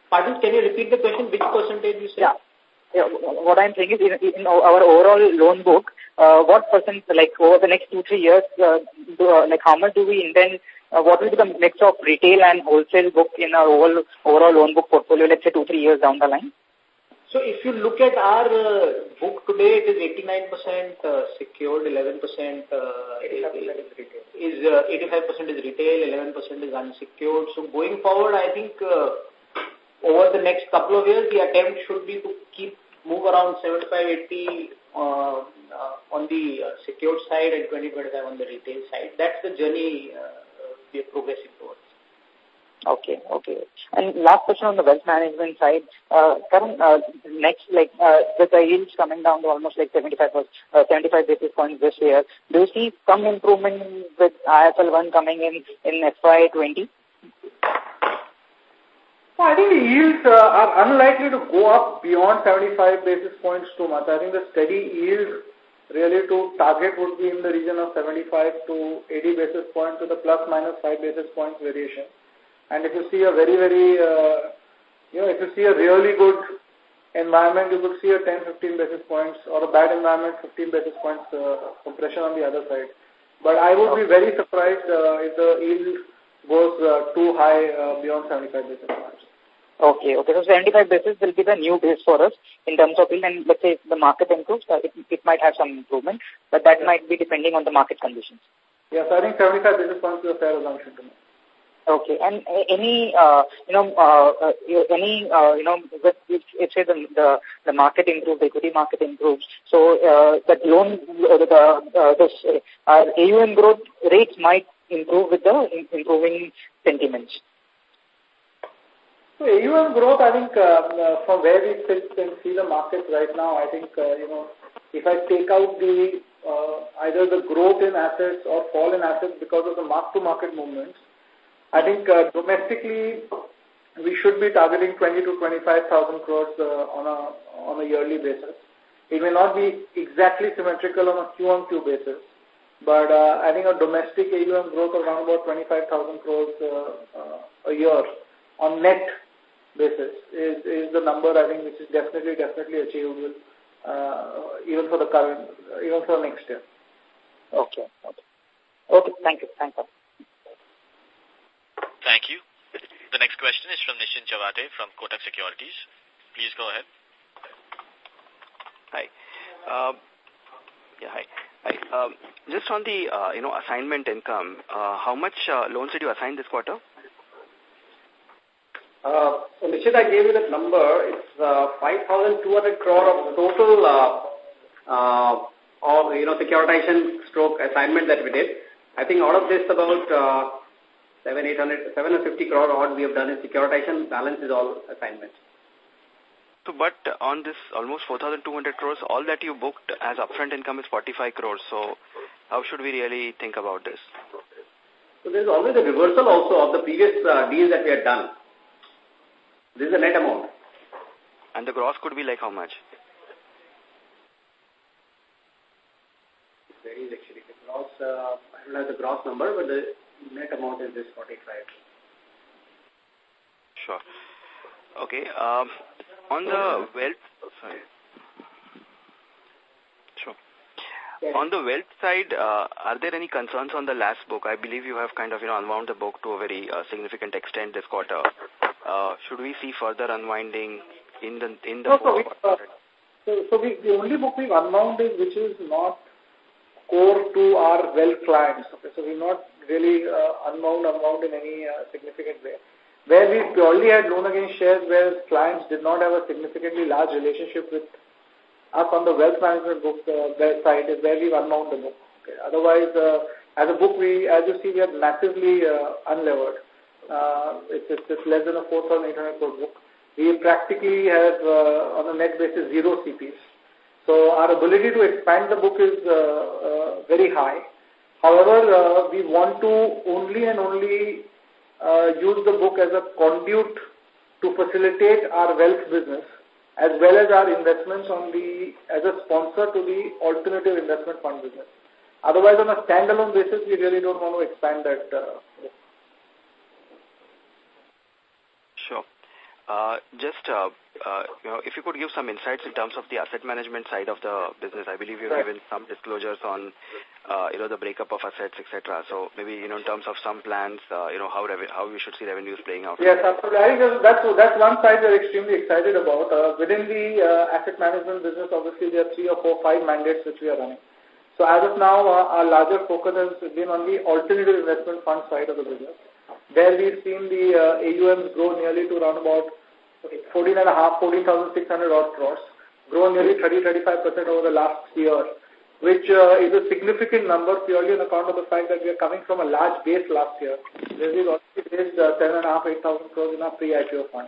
Pardon, can you repeat the question? Which percentage you said? Yeah. Yeah, what I'm saying is in, in our overall loan book, uh, what percent, like over the next two, three years, uh, do, uh, like how much do we intend uh, what will be the mix of retail and wholesale book in our overall, overall loan book portfolio, let's say two, three years down the line? So if you look at our uh, book today, it is 89% uh, secured, 11% uh, is, uh, 85% is retail, 11% is unsecured. So going forward, I think uh, over the next couple of years, the attempt should be to keep move around 75, 80 uh, uh, on the uh, secured side and 20, 25 on the retail side. That's the journey uh, we are progressing towards. Okay, okay. And last question on the wealth management side, uh, Karan, uh, next, like, uh, with the yields coming down to almost like 75, uh, 75 basis points this year, do you see some improvement with IIFL 1 coming in in FY20? I think the yields uh, are unlikely to go up beyond 75 basis points too much. I think the steady yield really to target would be in the region of 75 to 80 basis points to the plus minus 5 basis points variation. And if you see a very, very, uh, you know, if you see a really good environment, you could see a 10, 15 basis points or a bad environment, 15 basis points uh, compression on the other side. But I would be very surprised if the yield goes too high beyond 75 basis points. Okay, okay. So 75 basis will be the new base for us in terms of yield and let's say if the market improves, uh, it, it might have some improvement, but that might be depending on the market conditions. Yes, I think 75 basis points is a fair assumption to me. Okay, and any, uh, you know, uh, uh, any, uh, you know, if, if say the, the, the market improves, the equity market improves, so uh, that loan, uh, the, uh, this, uh, AUM growth rates might improve with the improving sentiments. So AUM growth, I think, uh, uh, from where we sit and see the market right now, I think, uh, you know, if I take out the uh, either the growth in assets or fall in assets because of the mark-to-market movements, I think uh, domestically we should be targeting 20 to 25,000 crores uh, on a on a yearly basis. It may not be exactly symmetrical on a Q on Q basis, but uh, I think a domestic AUM growth around about 25,000 crores a year on net basis is, is the number I think which is definitely, definitely achievable uh, even for the current, even for next year. Okay. Okay. Okay. Thank you. Thank you. Thank you. The next question is from Nischint Chawathe from Kotak Securities. Please go ahead. Hi. Um, yeah, hi. Hi. Um, just on the, uh, you know, assignment income, uh, how much uh, loans did you assign this quarter? Uh, so, I gave you that number. It's uh, 5,200 crore of total uh, uh, of, you know, securitization stroke assignment that we did. I think out of this, about uh, 7, 800, 750 crore odd we have done in securitization. Balance is all assignment. So, but on this almost 4,200 crores, all that you booked as upfront income is 45 crores. So, how should we really think about this? So, there is always a reversal also of the previous uh, deals that we had done. This is a net amount. And the gross could be like how much? It varies actually. The gross, uh, I don't have the gross number, but the net amount is this 45. Sure. Okay. Um, on the wealth, sorry. Sure. Yes. On the wealth side, uh, are there any concerns on the LAS book? I believe you have kind of, you know, unwound the book to a very uh, significant extent this quarter. Uh, should we see further unwinding in the in the no, book? So, we, uh, so, so we, the only book we've unwound is which is not core to our wealth clients. Okay, so we're not really uh, unwound, unwound in any uh, significant way. Where we purely had loan against shares where clients did not have a significantly large relationship with us on the wealth management book uh, side is where we've unwound the book. Okay. Otherwise, uh, as a book, we, as you see, we are massively uh, unlevered. Uh, it's, it's, it's less than a 4,800 crore book. We practically have, uh, on a net basis, zero CPs. So our ability to expand the book is uh, uh, very high. However, uh, we want to only and only uh, use the book as a conduit to facilitate our wealth business as well as our investments on the as a sponsor to the alternative investment fund business. Otherwise, on a standalone basis, we really don't want to expand that. Uh, sure. Uh, just, uh, uh, you know, if you could give some insights in terms of the asset management side of the business. I believe you've right. given some disclosures on, uh, you know, the breakup of assets, etc. So maybe, you know, in terms of some plans, uh, you know, how how we should see revenues playing out. Yes, absolutely. I think that's, that's one side we're extremely excited about. Uh, within the uh, asset management business, obviously, there are three or four, five mandates which we are running. So as of now, uh, our larger focus has been on the alternative investment fund side of the business. There we've seen the uh, AUMs grow nearly to around about 14 and a half, 14,600 odd crores, grown nearly 30-35% over the last year, which uh, is a significant number purely on account of the fact that we are coming from a large base last year. We've already raised uh, 7,500, 8,000 crores in our pre-IPO fund.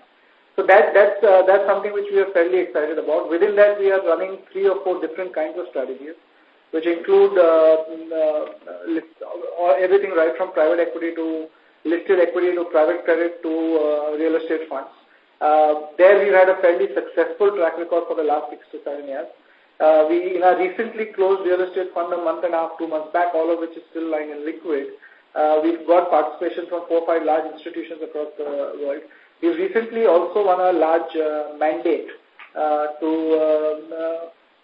So that, that's, uh, that's something which we are fairly excited about. Within that, we are running three or four different kinds of strategies, which include uh, mm, uh, everything right from private equity to listed equity to private credit to uh, real estate funds. Uh, there we've had a fairly successful track record for the last six to seven years. Uh, we in our recently closed real estate fund a month and a half, two months back, all of which is still lying in liquid. Uh, we've got participation from four or five large institutions across the world. We've recently also won a large uh, mandate uh, to um, uh,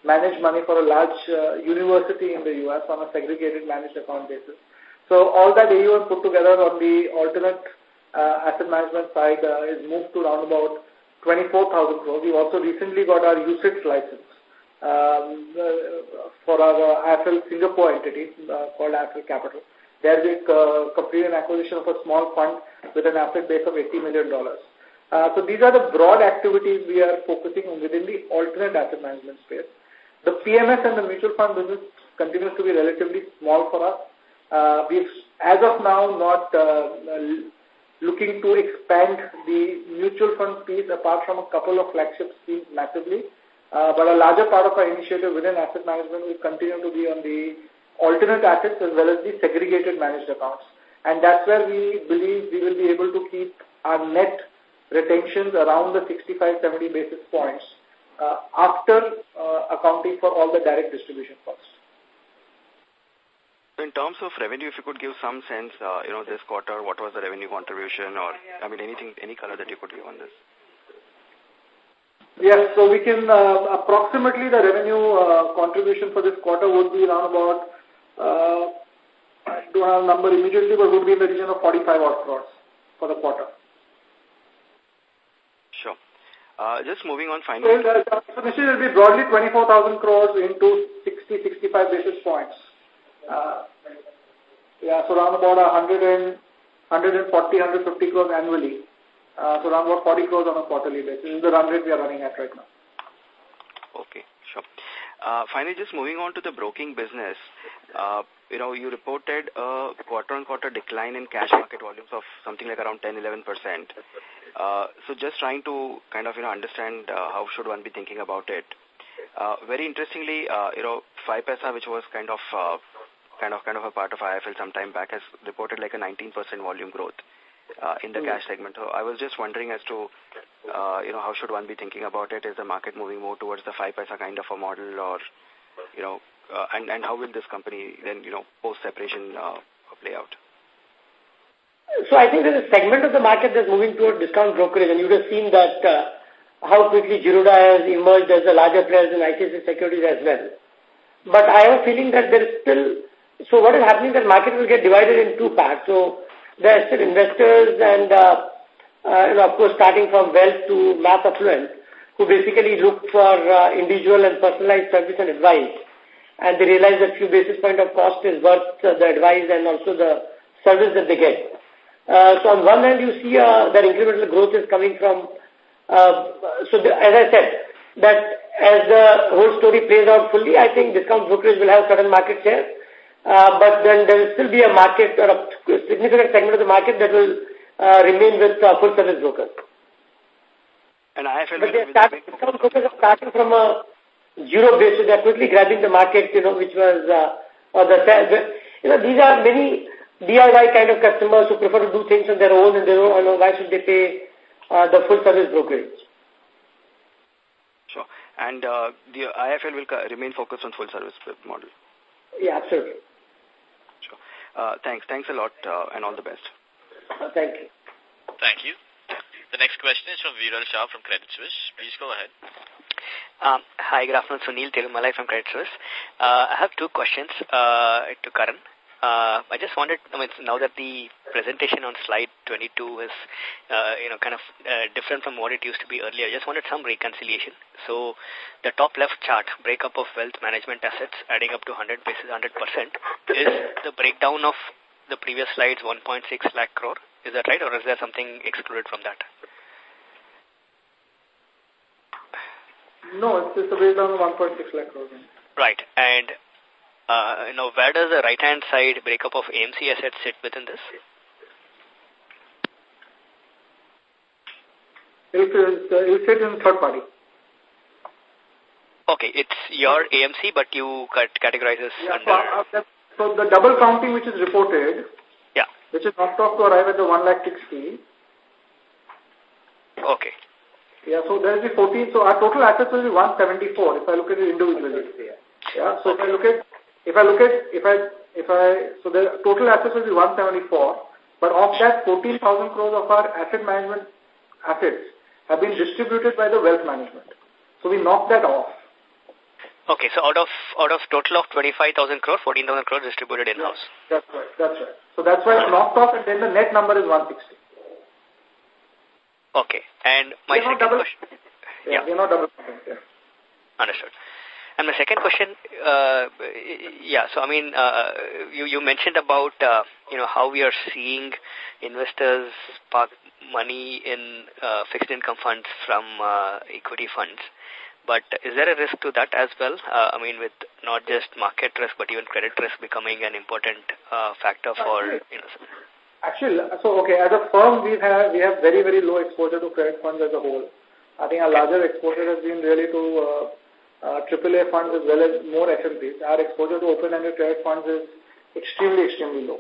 manage money for a large uh, university in the U.S. on a segregated managed account basis. So all that AUM put together on the alternate uh, asset management side uh, is moved to around about 24,000 crores. We also recently got our UCITS license um, uh, for our uh, IIFL Singapore entity uh, called IIFL Capital. There we uh, completed an acquisition of a small fund with an asset base of $80 million. Uh, so these are the broad activities we are focusing on within the alternate asset management space. The PMS and the mutual fund business continues to be relatively small for us. Uh, we've, as of now, not uh, looking to expand the mutual fund piece apart from a couple of flagship schemes massively. Uh, but a larger part of our initiative within asset management will continue to be on the alternate assets as well as the segregated managed accounts. And that's where we believe we will be able to keep our net retentions around the 65-70 basis points uh, after uh, accounting for all the direct distribution costs. In terms of revenue, if you could give some sense, uh, you know, this quarter, what was the revenue contribution or, I mean, anything, any color that you could give on this? Yes, so we can, uh, approximately the revenue uh, contribution for this quarter would be around about, uh, I don't have a number immediately, but would be in the region of 45 odd crores for the quarter. Sure. Uh, just moving on finally. So, uh, so this will be broadly 24,000 crores into 60, 65 basis points. Uh, yeah, so around about 100 and, 140, 150 crores annually. Uh, so around about 40 crores on a quarterly basis. This is the run rate we are running at right now. Okay, sure. Uh, finally, just moving on to the broking business, uh, you know, you reported a quarter-on-quarter -quarter decline in cash market volumes of something like around 10-11%. Uh, so just trying to kind of, you know, understand uh, how should one be thinking about it. Uh, very interestingly, uh, you know, 5 Paisa, which was kind of uh, kind of kind of a part of IIFL some time back, has reported like a 19% volume growth uh, in the mm. cash segment. So I was just wondering as to, uh, you know, how should one be thinking about it? Is the market moving more towards the 5 paisa kind of a model or, you know, uh, and, and how will this company then, you know, post-separation uh, play out? so I think there's a segment of the market that's moving toward discount brokerage, and you would have seen that uh, how quickly Zerodha has emerged as a larger player in ICICI Securities as well. But I have a feeling that there is still, so what is happening that market will get divided in two parts. So there are still investors and, uh, uh, you know, of course, starting from wealth to mass affluent, who basically look for uh, individual and personalized service and advice. And they realize that few basis point of cost is worth uh, the advice and also the service that they get. Uh, so on one hand, you see uh, that incremental growth is coming from, uh, so the, as I said, that as the whole story plays out fully, I think discount brokerage will have certain market share. Uh, but then there will still be a market or a significant segment of the market that will uh, remain with uh, full service brokers. And IIFL but they start, some brokers are starting from a zero base, so they're quickly grabbing the market, you know, which was, uh, or the, the, you know, these are many DIY kind of customers who prefer to do things on their own and they don't know why should they pay uh, the full service brokerage. Sure. And uh, the IIFL will remain focused on full service model. Yeah, absolutely. Sure. Uh, thanks. Thanks a lot uh, and all the best. Uh, thank you. Thank you. The next question is from Viral Shah from Credit Suisse. Please go ahead. Um, hi, good afternoon. Sunil Tirumalai from Credit Suisse. Uh, I have two questions uh, to Karan. Uh, I just wanted, I mean, now that the presentation on slide 22 is, uh, you know, kind of uh, different from what it used to be earlier, I just wanted some reconciliation. So the top left chart, breakup of wealth management assets adding up to 100 basis, 100%, is the breakdown of the previous slide's 1.6 lakh crore. Is that right, or is there something excluded from that? No, it's just a breakdown of 1.6 lakh crore. Right, and uh, you know, where does the right-hand side breakup of AMC assets sit within this? It is, uh, it sit in third party. Okay, it's your AMC, but you categorize this yeah, under... So, uh, so the double counting which is reported, yeah, which is knocked off to arrive at the 1 lakh 60. Okay. Yeah, so there is the 14, so our total assets will be 174 if I look at it individually. Yeah, so okay. if I look at if I look at, if I, if I, so the total assets will be 174, but of that 14,000 crores of our asset management assets have been distributed by the wealth management. So we knock that off. Okay, so out of out of total of 25,000 crores, 14,000 crores distributed in-house. That's right, that's right. So that's why it's knocked off and then the net number is 160. Okay, and my second question... Yeah, yeah. we're not double yeah. Understood. And my second question, uh, yeah, so I mean, uh, you, you mentioned about, uh, you know, how we are seeing investors park money in uh, fixed income funds from uh, equity funds. But is there a risk to that as well? Uh, I mean, with not just market risk, but even credit risk becoming an important uh, factor for, you know, Actually, so okay, as a firm, we have we have very very low exposure to credit funds as a whole. I think our larger exposure has been really to uh, uh, AAA funds as well as more FMPs. Our exposure to open-ended credit funds is extremely, extremely low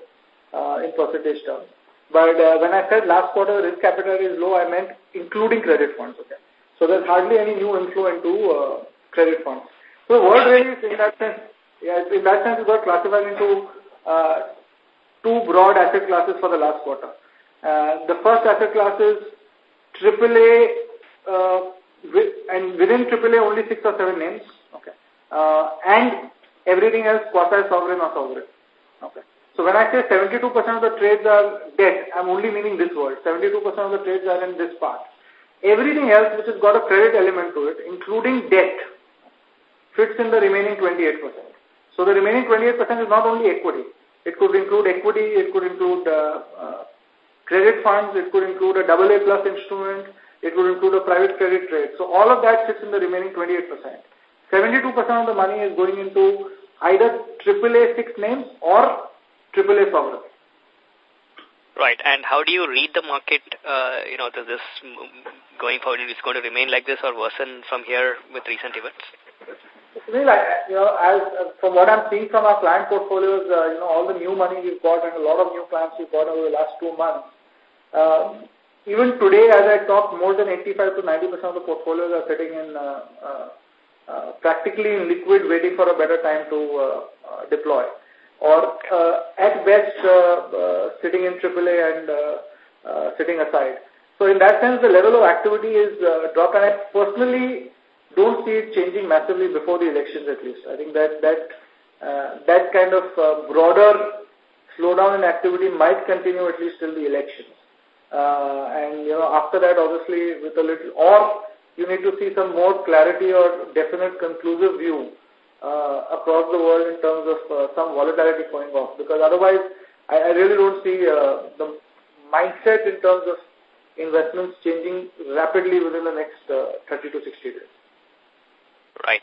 uh, in percentage terms. But uh, when I said last quarter risk capital is low, I meant including credit funds. Okay, so there's hardly any new inflow into uh, credit funds. So the word really is in that sense, yeah, in that sense, it got classified into uh, two broad asset classes for the last quarter. Uh, the first asset class is AAA uh, and within AAA only six or seven names, okay, uh, and everything else quasi-sovereign or sovereign, okay. So when I say 72% of the trades are debt, I'm only meaning this world. 72% of the trades are in this part. Everything else which has got a credit element to it, including debt, fits in the remaining 28%. So the remaining 28% is not only equity. It could include equity, it could include uh, uh, credit funds, it could include a double A plus instrument, it would include a private credit trade. So all of that sits in the remaining 28%. 72% of the money is going into either AAA fixed names or AAA sovereign. Right. And how do you read the market, uh, you know, does this going forward, is going to remain like this or worsen from here with recent events? like, you know, as, uh, from what I'm seeing from our client portfolios, uh, you know, all the new money we've got and a lot of new clients we've got over the last two months, um, even today, as I talk, more than 85 to 90% of the portfolios are sitting in uh, uh, uh, practically in liquid, waiting for a better time to uh, uh, deploy. or uh, at best uh, sitting in AAA and sitting aside. So in that sense, the level of activity is dropped, and I personally don't see it changing massively before the elections at least. I think that that that kind of broader slowdown in activity might continue at least till the elections. and you know, after that, obviously, with a little or you need to see some more clarity or definite conclusive view uh, across the world in terms of uh, some volatility going off. Because otherwise, I, I really don't see uh, the mindset in terms of investments changing rapidly within the next uh, 30 to 60 days. Right.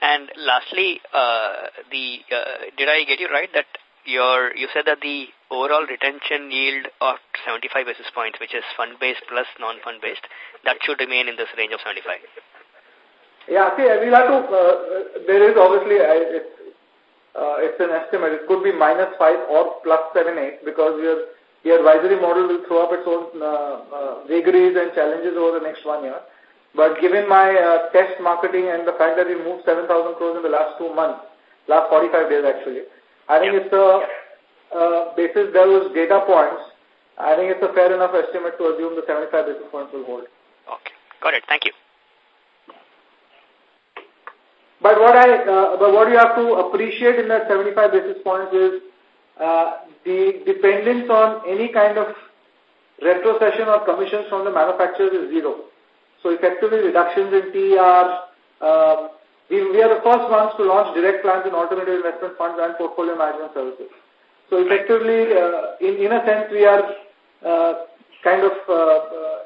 And lastly, uh, the uh, did I get you right that your you said that the overall retention yield of 75 basis points, which is fund-based plus non-fund-based, that should remain in this range of 75. Yeah, see, we'll have to, uh, there is obviously, uh, it's, uh, it's an estimate. It could be minus 5 or plus 7, 8 because your, your advisory model will throw up its own uh, uh, vagaries and challenges over the next one year. But given my uh, test marketing and the fact that we moved 7,000 crores in the last two months, last 45 days actually, I think it's a, uh, basis those data points, I think it's a fair enough estimate to assume the 75 basis points will hold. Okay. Got it. Thank you. But what I, uh, but what you have to appreciate in that 75 basis points is uh, the dependence on any kind of retrocession or commissions from the manufacturers is zero. So effectively reductions in TER, uh, we, we are the first ones to launch direct plans in alternative investment funds and portfolio management services. So effectively, uh, in, in a sense, we are uh, kind of uh, uh,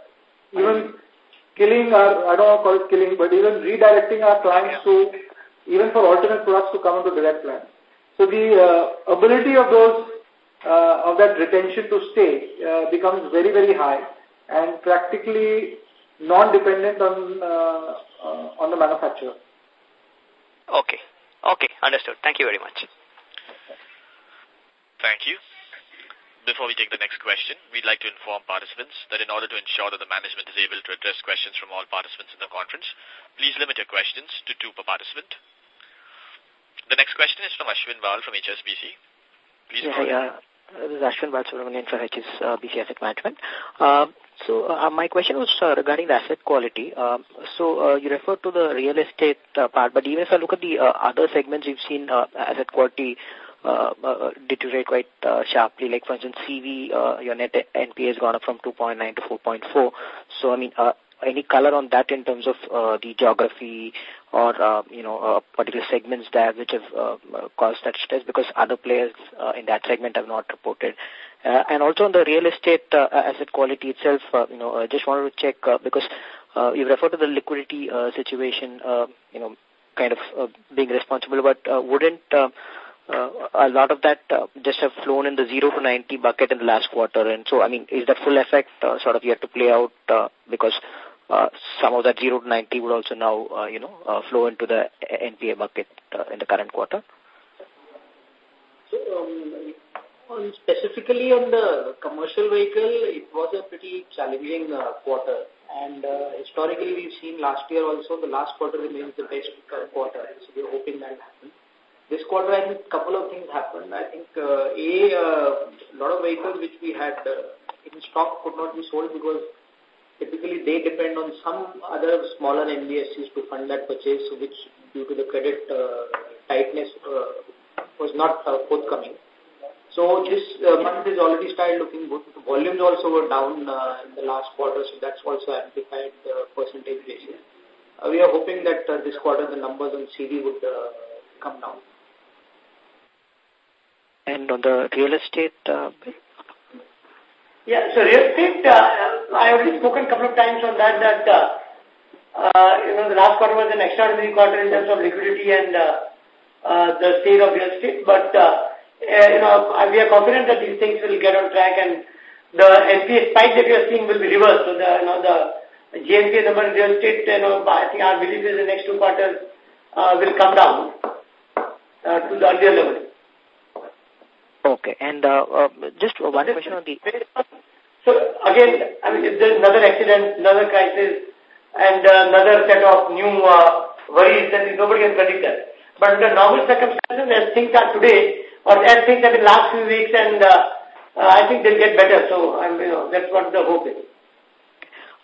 even killing our, I don't want to call it killing, but even redirecting our clients to, even for alternate products to come into direct plans. So the uh, ability of those, uh, of that retention to stay becomes very, very high and practically non-dependent on, on the manufacturer. Okay. Okay. Understood. Thank you very much. Thank you. Before we take the next question, we'd like to inform participants that in order to ensure that the management is able to address questions from all participants in the conference, please limit your questions to two per participant. The next question is from Ashwin Bal from HSBC. Please yeah, yeah. Uh, this is Ashwin Balasubramanian for HSBC uh, Asset Management. Uh, so uh, my question was uh, regarding the asset quality. Uh, so uh, you referred to the real estate uh, part, but even if I look at the uh, other segments, we've seen uh, asset quality uh, uh, deteriorate quite uh, sharply. Like for instance, CV, uh, your net NPA has gone up from 2.9 to 4.4. So I mean, uh, any color on that in terms of uh, the geography or uh, you know uh, particular segments there which have uh, caused that stress because other players uh, in that segment have not reported. Uh, and also on the real estate uh, asset quality itself, uh, you know, I just wanted to check uh, because uh, you referred to the liquidity uh, situation, uh, you know, kind of uh, being responsible, but uh, wouldn't uh, uh, a lot of that uh, just have flown in the 0 to 90 bucket in the last quarter. And so, I mean, is that full effect uh, sort of yet to play out uh, because uh, some of that 0 to 90 would also now, uh, you know, uh, flow into the NPA bucket uh, in the current quarter? So, um, on specifically on the commercial vehicle, it was a pretty challenging uh, quarter. And uh, historically, we've seen last year also, the last quarter remains the best quarter. So we're hoping that happens. This quarter, I think a couple of things happened. I think, uh, A, a uh, lot of vehicles which we had uh, in stock could not be sold because typically they depend on some other smaller NBFCs to fund that purchase, which due to the credit uh, tightness uh, was not uh, forthcoming. So this uh, month is already started looking good. The volumes also were down uh, in the last quarter, so that's also amplified the percentage basis. Uh, we are hoping that uh, this quarter the numbers on CV would uh, come down. And on the real estate uh, Yeah, so real estate, uh, I already spoken a couple of times on that, that, uh, uh, you know, the last quarter was an extraordinary quarter in terms of liquidity and uh, uh, the state of real estate. But, uh, you know, we are confident that these things will get on track and the NPA spike that we are seeing will be reversed. So, the, you know, the GNPA number in real estate, you know, I think our belief is the next two quarters uh, will come down uh, to the earlier level. Okay, and uh, uh, just one question on the... So again, I mean, if there's another accident, another crisis, and uh, another set of new uh, worries, then nobody can predict that. But under normal circumstances, as things are today, or as things have been last few weeks, and uh, uh, I think they'll get better. So, um, you know, that's what the hope is.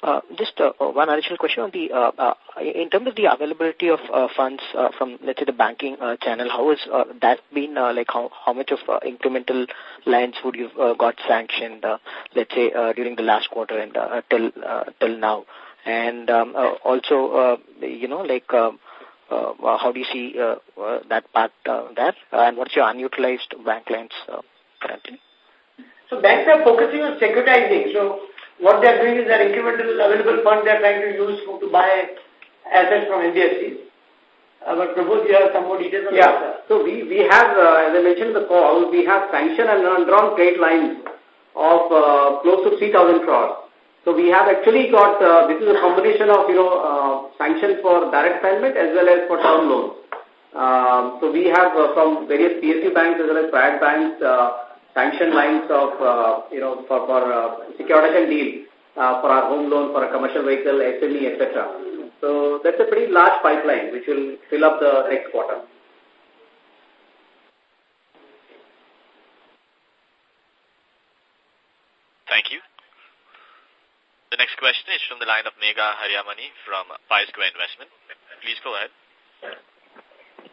Uh, just uh, uh, one additional question on the, uh, uh, in terms of the availability of uh, funds uh, from, let's say, the banking uh, channel, how has uh, that been, uh, like how, how much of uh, incremental lines would you uh, got sanctioned, uh, let's say, uh, during the last quarter and uh, till, uh, till now? And um, uh, also, uh, you know, like, uh, uh, how do you see uh, uh, that part uh, there? and what's your unutilized bank lines uh, currently? So banks are focusing on securitizing. So what they are doing is that incremental available funds they are trying to use to buy assets from NBFCs. Uh, but Prabodh, you have some more details on yeah. that. So we, we have, uh, as I mentioned in the call, we have sanctioned and undrawn trade lines of uh, close to 3,000 crores. So we have actually got, uh, this is a combination of, you know, uh, sanctions for direct assignment as well as for term loans. Um, so we have uh, from various PSU banks as well as private banks, uh, sanction lines of, uh, you know, for, for uh, securitization deal uh, for our home loan, for a commercial vehicle, SME, etc. So that's a pretty large pipeline which will fill up the next quarter. Thank you. The next question is from the line of Megha Haryamani from Pi Square Investment. Please go ahead.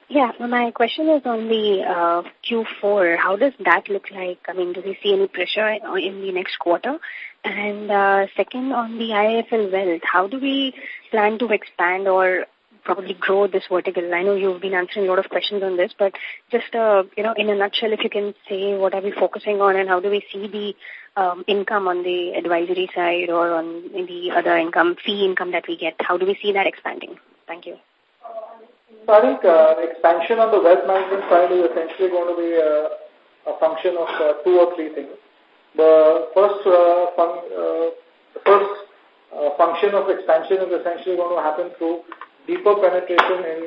Yeah, my question is on the uh, Q4. How does that look like? I mean, do we see any pressure in the next quarter? And uh, second, on the IIFL Wealth, how do we plan to expand or probably grow this vertical? I know you've been answering a lot of questions on this, but just, uh, you know, in a nutshell, if you can say what are we focusing on and how do we see the um, income on the advisory side or on the other income, fee income that we get, how do we see that expanding? Thank you. So I think uh, expansion on the wealth management side is essentially going to be a, a function of uh, two or three things. The first, uh, fun, uh, the first uh, function of expansion is essentially going to happen through deeper penetration in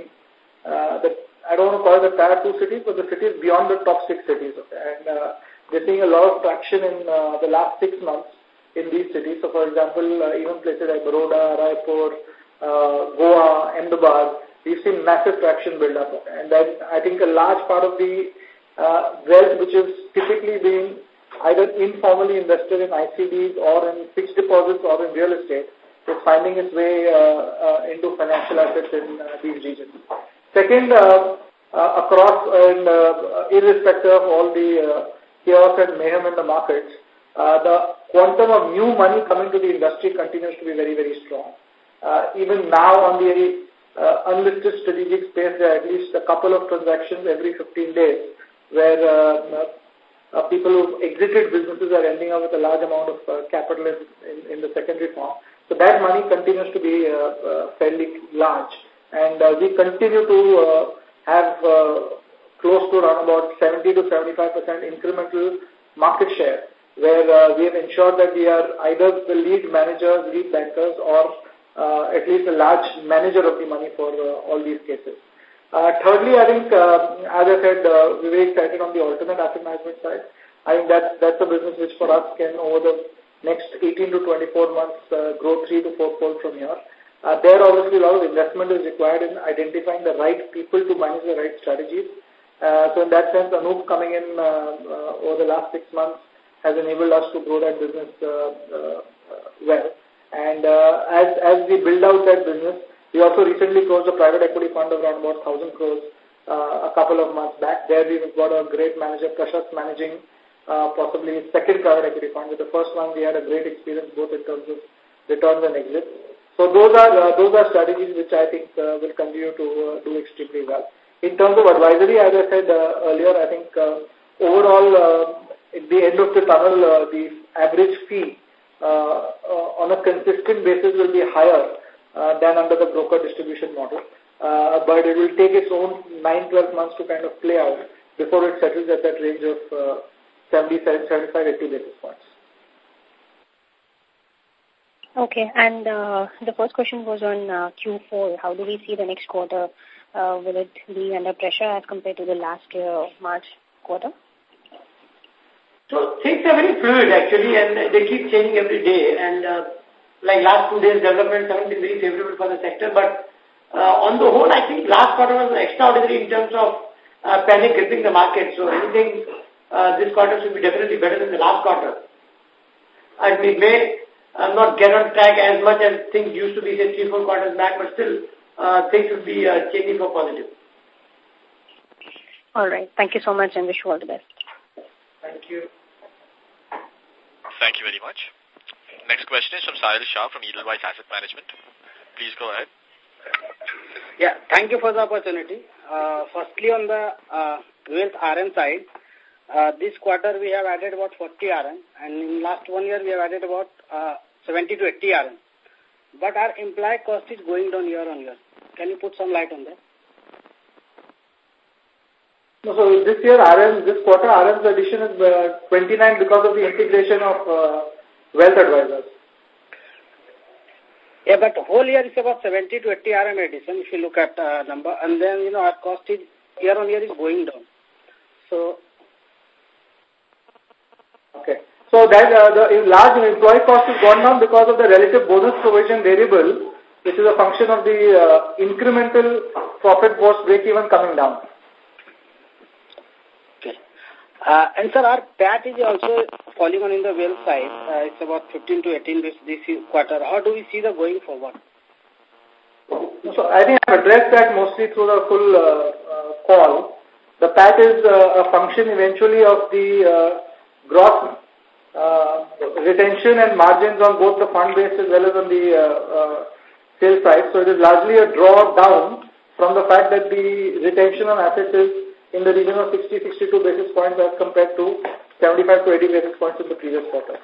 uh, the, I don't want to call it the tier two cities, but the cities beyond the top six cities. And uh, we're seeing a lot of traction in uh, the last six months in these cities. So, for example, uh, even places like Baroda, Raipur, uh, Goa, Ahmedabad, we've seen massive traction build up. And that I think a large part of the uh, wealth which is typically being either informally invested in ICDs or in fixed deposits or in real estate is finding its way uh, uh, into financial assets in uh, these regions. Second, uh, uh, across and uh, irrespective of all the chaos and mayhem in the markets, the quantum of new money coming to the industry continues to be very, very strong. Even now on the uh, unlisted strategic space, there are at least a couple of transactions every 15 days where uh, uh, people who've exited businesses are ending up with a large amount of uh, capital in, in, in, the secondary form. So that money continues to be uh, uh fairly large. And uh, we continue to uh, have close to around about 70 to 75% incremental market share where we have ensured that we are either the lead managers, lead bankers, or uh, at least a large manager of the money for uh, all these cases. Uh, thirdly, I think, uh, as I said, uh, we're very excited on the alternate asset management side. I think that's, that's a business which for us can, over the next 18 to 24 months, uh, grow three to four fold from here. Uh, there, obviously, a lot of investment is required in identifying the right people to manage the right strategies. Uh, so in that sense, Anup coming in uh, uh, over the last six months has enabled us to grow that business uh, uh, well. And uh, as, as we build out that business, we also recently closed a private equity fund of around about 1,000 crores uh, a couple of months back. There we've got a great manager, Prashant, managing uh, possibly second private equity fund. With the first one, we had a great experience both in terms of returns and exits. So those are uh, those are strategies which I think uh, will continue to uh, do extremely well. In terms of advisory, as I said uh, earlier, I think uh, overall uh, at the end of the tunnel, uh, the average fee uh, uh, on a consistent basis will be higher uh, than under the broker distribution model. but it will take its own 9-12 months to kind of play out before it settles at that range of uh, 70, 75, 80 basis points. Okay, and uh, the first question was on uh, Q4. How do we see the next quarter? Uh, will it be under pressure as compared to the last year, March quarter? So things are very fluid actually and they keep changing every day and uh, like last two days developments haven't been very favorable for the sector but uh, on the whole I think last quarter was extraordinary in terms of uh, panic gripping the market. So anything uh, this quarter should be definitely better than the last quarter. And we may uh, not get on track as much as things used to be, say, three, four quarters back, but still uh, things will be uh, changing for positive. All right. Thank you so much and wish you all the best. Thank you. Thank you very much. Next question is from Sahil Shah from Edelweiss Asset Management. Please go ahead. Yeah, thank you for the opportunity. Uh, firstly, on the uh, wealth RM side, uh, this quarter we have added about 40 RM, and in last one year we have added about uh, 70 to 80 RM. But our employee cost is going down year on year. Can you put some light on that? No, so this year RM, this quarter RM's addition is uh, 29 because of the integration of uh, wealth advisors. Yeah, but whole year is about 70 to 80 RM addition if you look at uh, number. And then, you know, our cost is year on year is going down. So. Okay. So that uh, the large employee cost has gone down because of the relative bonus provision variable, which is a function of the uh, incremental profit post break even coming down. Uh, and sir, our PAT is also falling on in the wealth side. Uh, it's about 15 to 18 this, this quarter. How do we see the going forward? So I think I've addressed that mostly through the full uh, uh, call. The PAT is uh, a function eventually of the uh, gross retention and margins on both the fund base as well as on the sales side. So it is largely a drawdown from the fact that the retention on assets is in the region of 60-62 basis points as compared to 75 to 80 basis points in the previous quarter.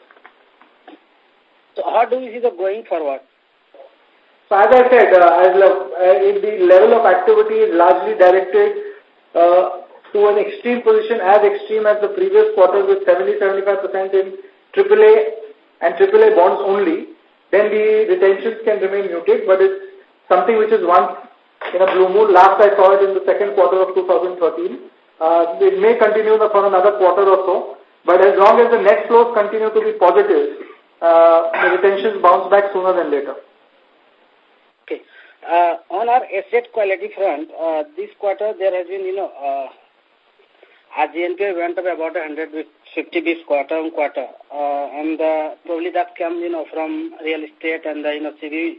So how do we see the going forward? So as I said, uh, as uh, the level of activity is largely directed uh, to an extreme position as extreme as the previous quarter with 70-75% in AAA and AAA bonds only, then the retentions can remain muted, but it's something which is once in a blue moon. Last I saw it in the second quarter of 2013. Uh, it may continue for another quarter or so, but as long as the net flows continue to be positive, uh, the retentions bounce back sooner than later. Okay. Uh, on our asset quality front, uh, this quarter there has been, you know, uh, our GNPA went up about 150 bps quarter on quarter, uh, and uh, probably that came, you know, from real estate and the, you know, CV,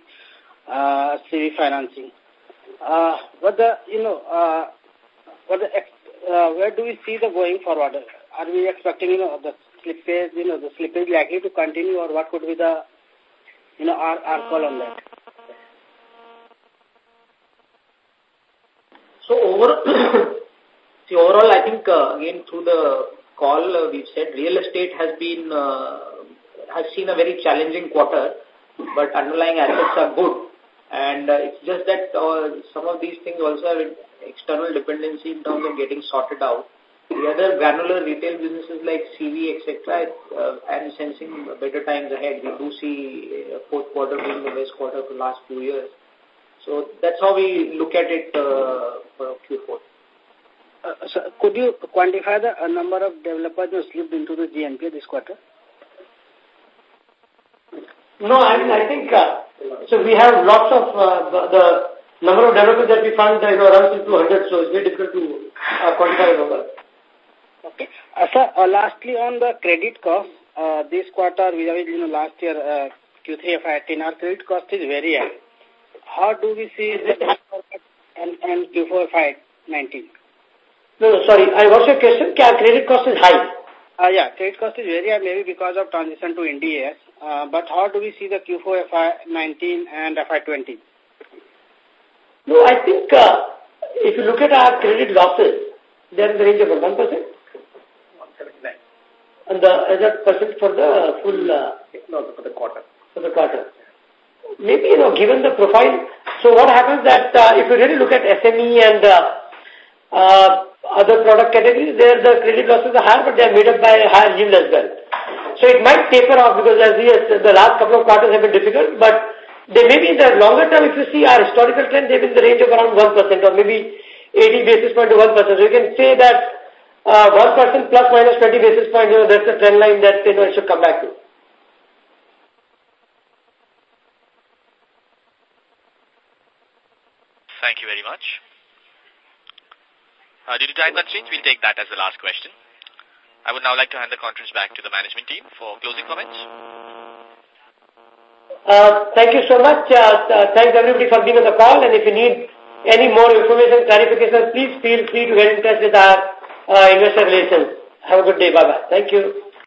uh, CV financing. Uh, what the, you know, uh, what the, uh, where do we see the going forward? Are we expecting, you know, the slippage, you know, the slippage likely to continue or what could be the, you know, our, our call on that? So over, see, overall, I think, uh, again, through the call, uh, we've said real estate has been, uh, has seen a very challenging quarter, but underlying assets are good. And uh, it's just that uh, some of these things also have external dependency in terms of getting sorted out. The other granular retail businesses like CV, etc., uh, I'm sensing better times ahead. We do see uh, fourth quarter being the best quarter for the last few years. So that's how we look at it uh, for Q4. Uh, so could you quantify the uh, number of developers who slipped into the GNPA this quarter? No, I mean, I think, uh, so we have lots of, uh, the, number of developers that we fund, you know, runs into 100, so it's very difficult to uh, quantify the number. Okay. Uh, sir, uh, lastly on the credit cost, uh, this quarter, we have, you know, last year, uh, Q3 FY18, our credit cost is very high. How do we see this and, and Q4 FY19? No, no, sorry, I what's your question? Credit cost is high. Uh, yeah, credit cost is very high, maybe because of transition to Ind AS. Uh, but how do we see the Q4 FY19 and FY20? No, I think uh, if you look at our credit losses, they're in the range of 1%. 179. And the other percent for the full... Uh, no, for the quarter. For the quarter. Maybe, you know, given the profile, so what happens that uh, if you really look at SME and uh, uh, other product categories, there the credit losses are higher, but they are made up by higher yield as well. So it might taper off because as yes, the last couple of quarters have been difficult, but they may be in the longer term, if you see our historical trend, they've been in the range of around 1% or maybe 80 basis point to 1%. So you can say that uh, 1% plus minus 20 basis point, you know, that's the trend line that, you know, it should come back to. Thank you very much. Uh, due to time constraints, we'll take that as the last question. I would now like to hand the conference back to the management team for closing comments. Uh, thank you so much. Uh, uh, thanks everybody for being on the call. And if you need any more information, clarification, please feel free to get in touch with our uh, investor relations. Have a good day. Bye-bye. Thank you.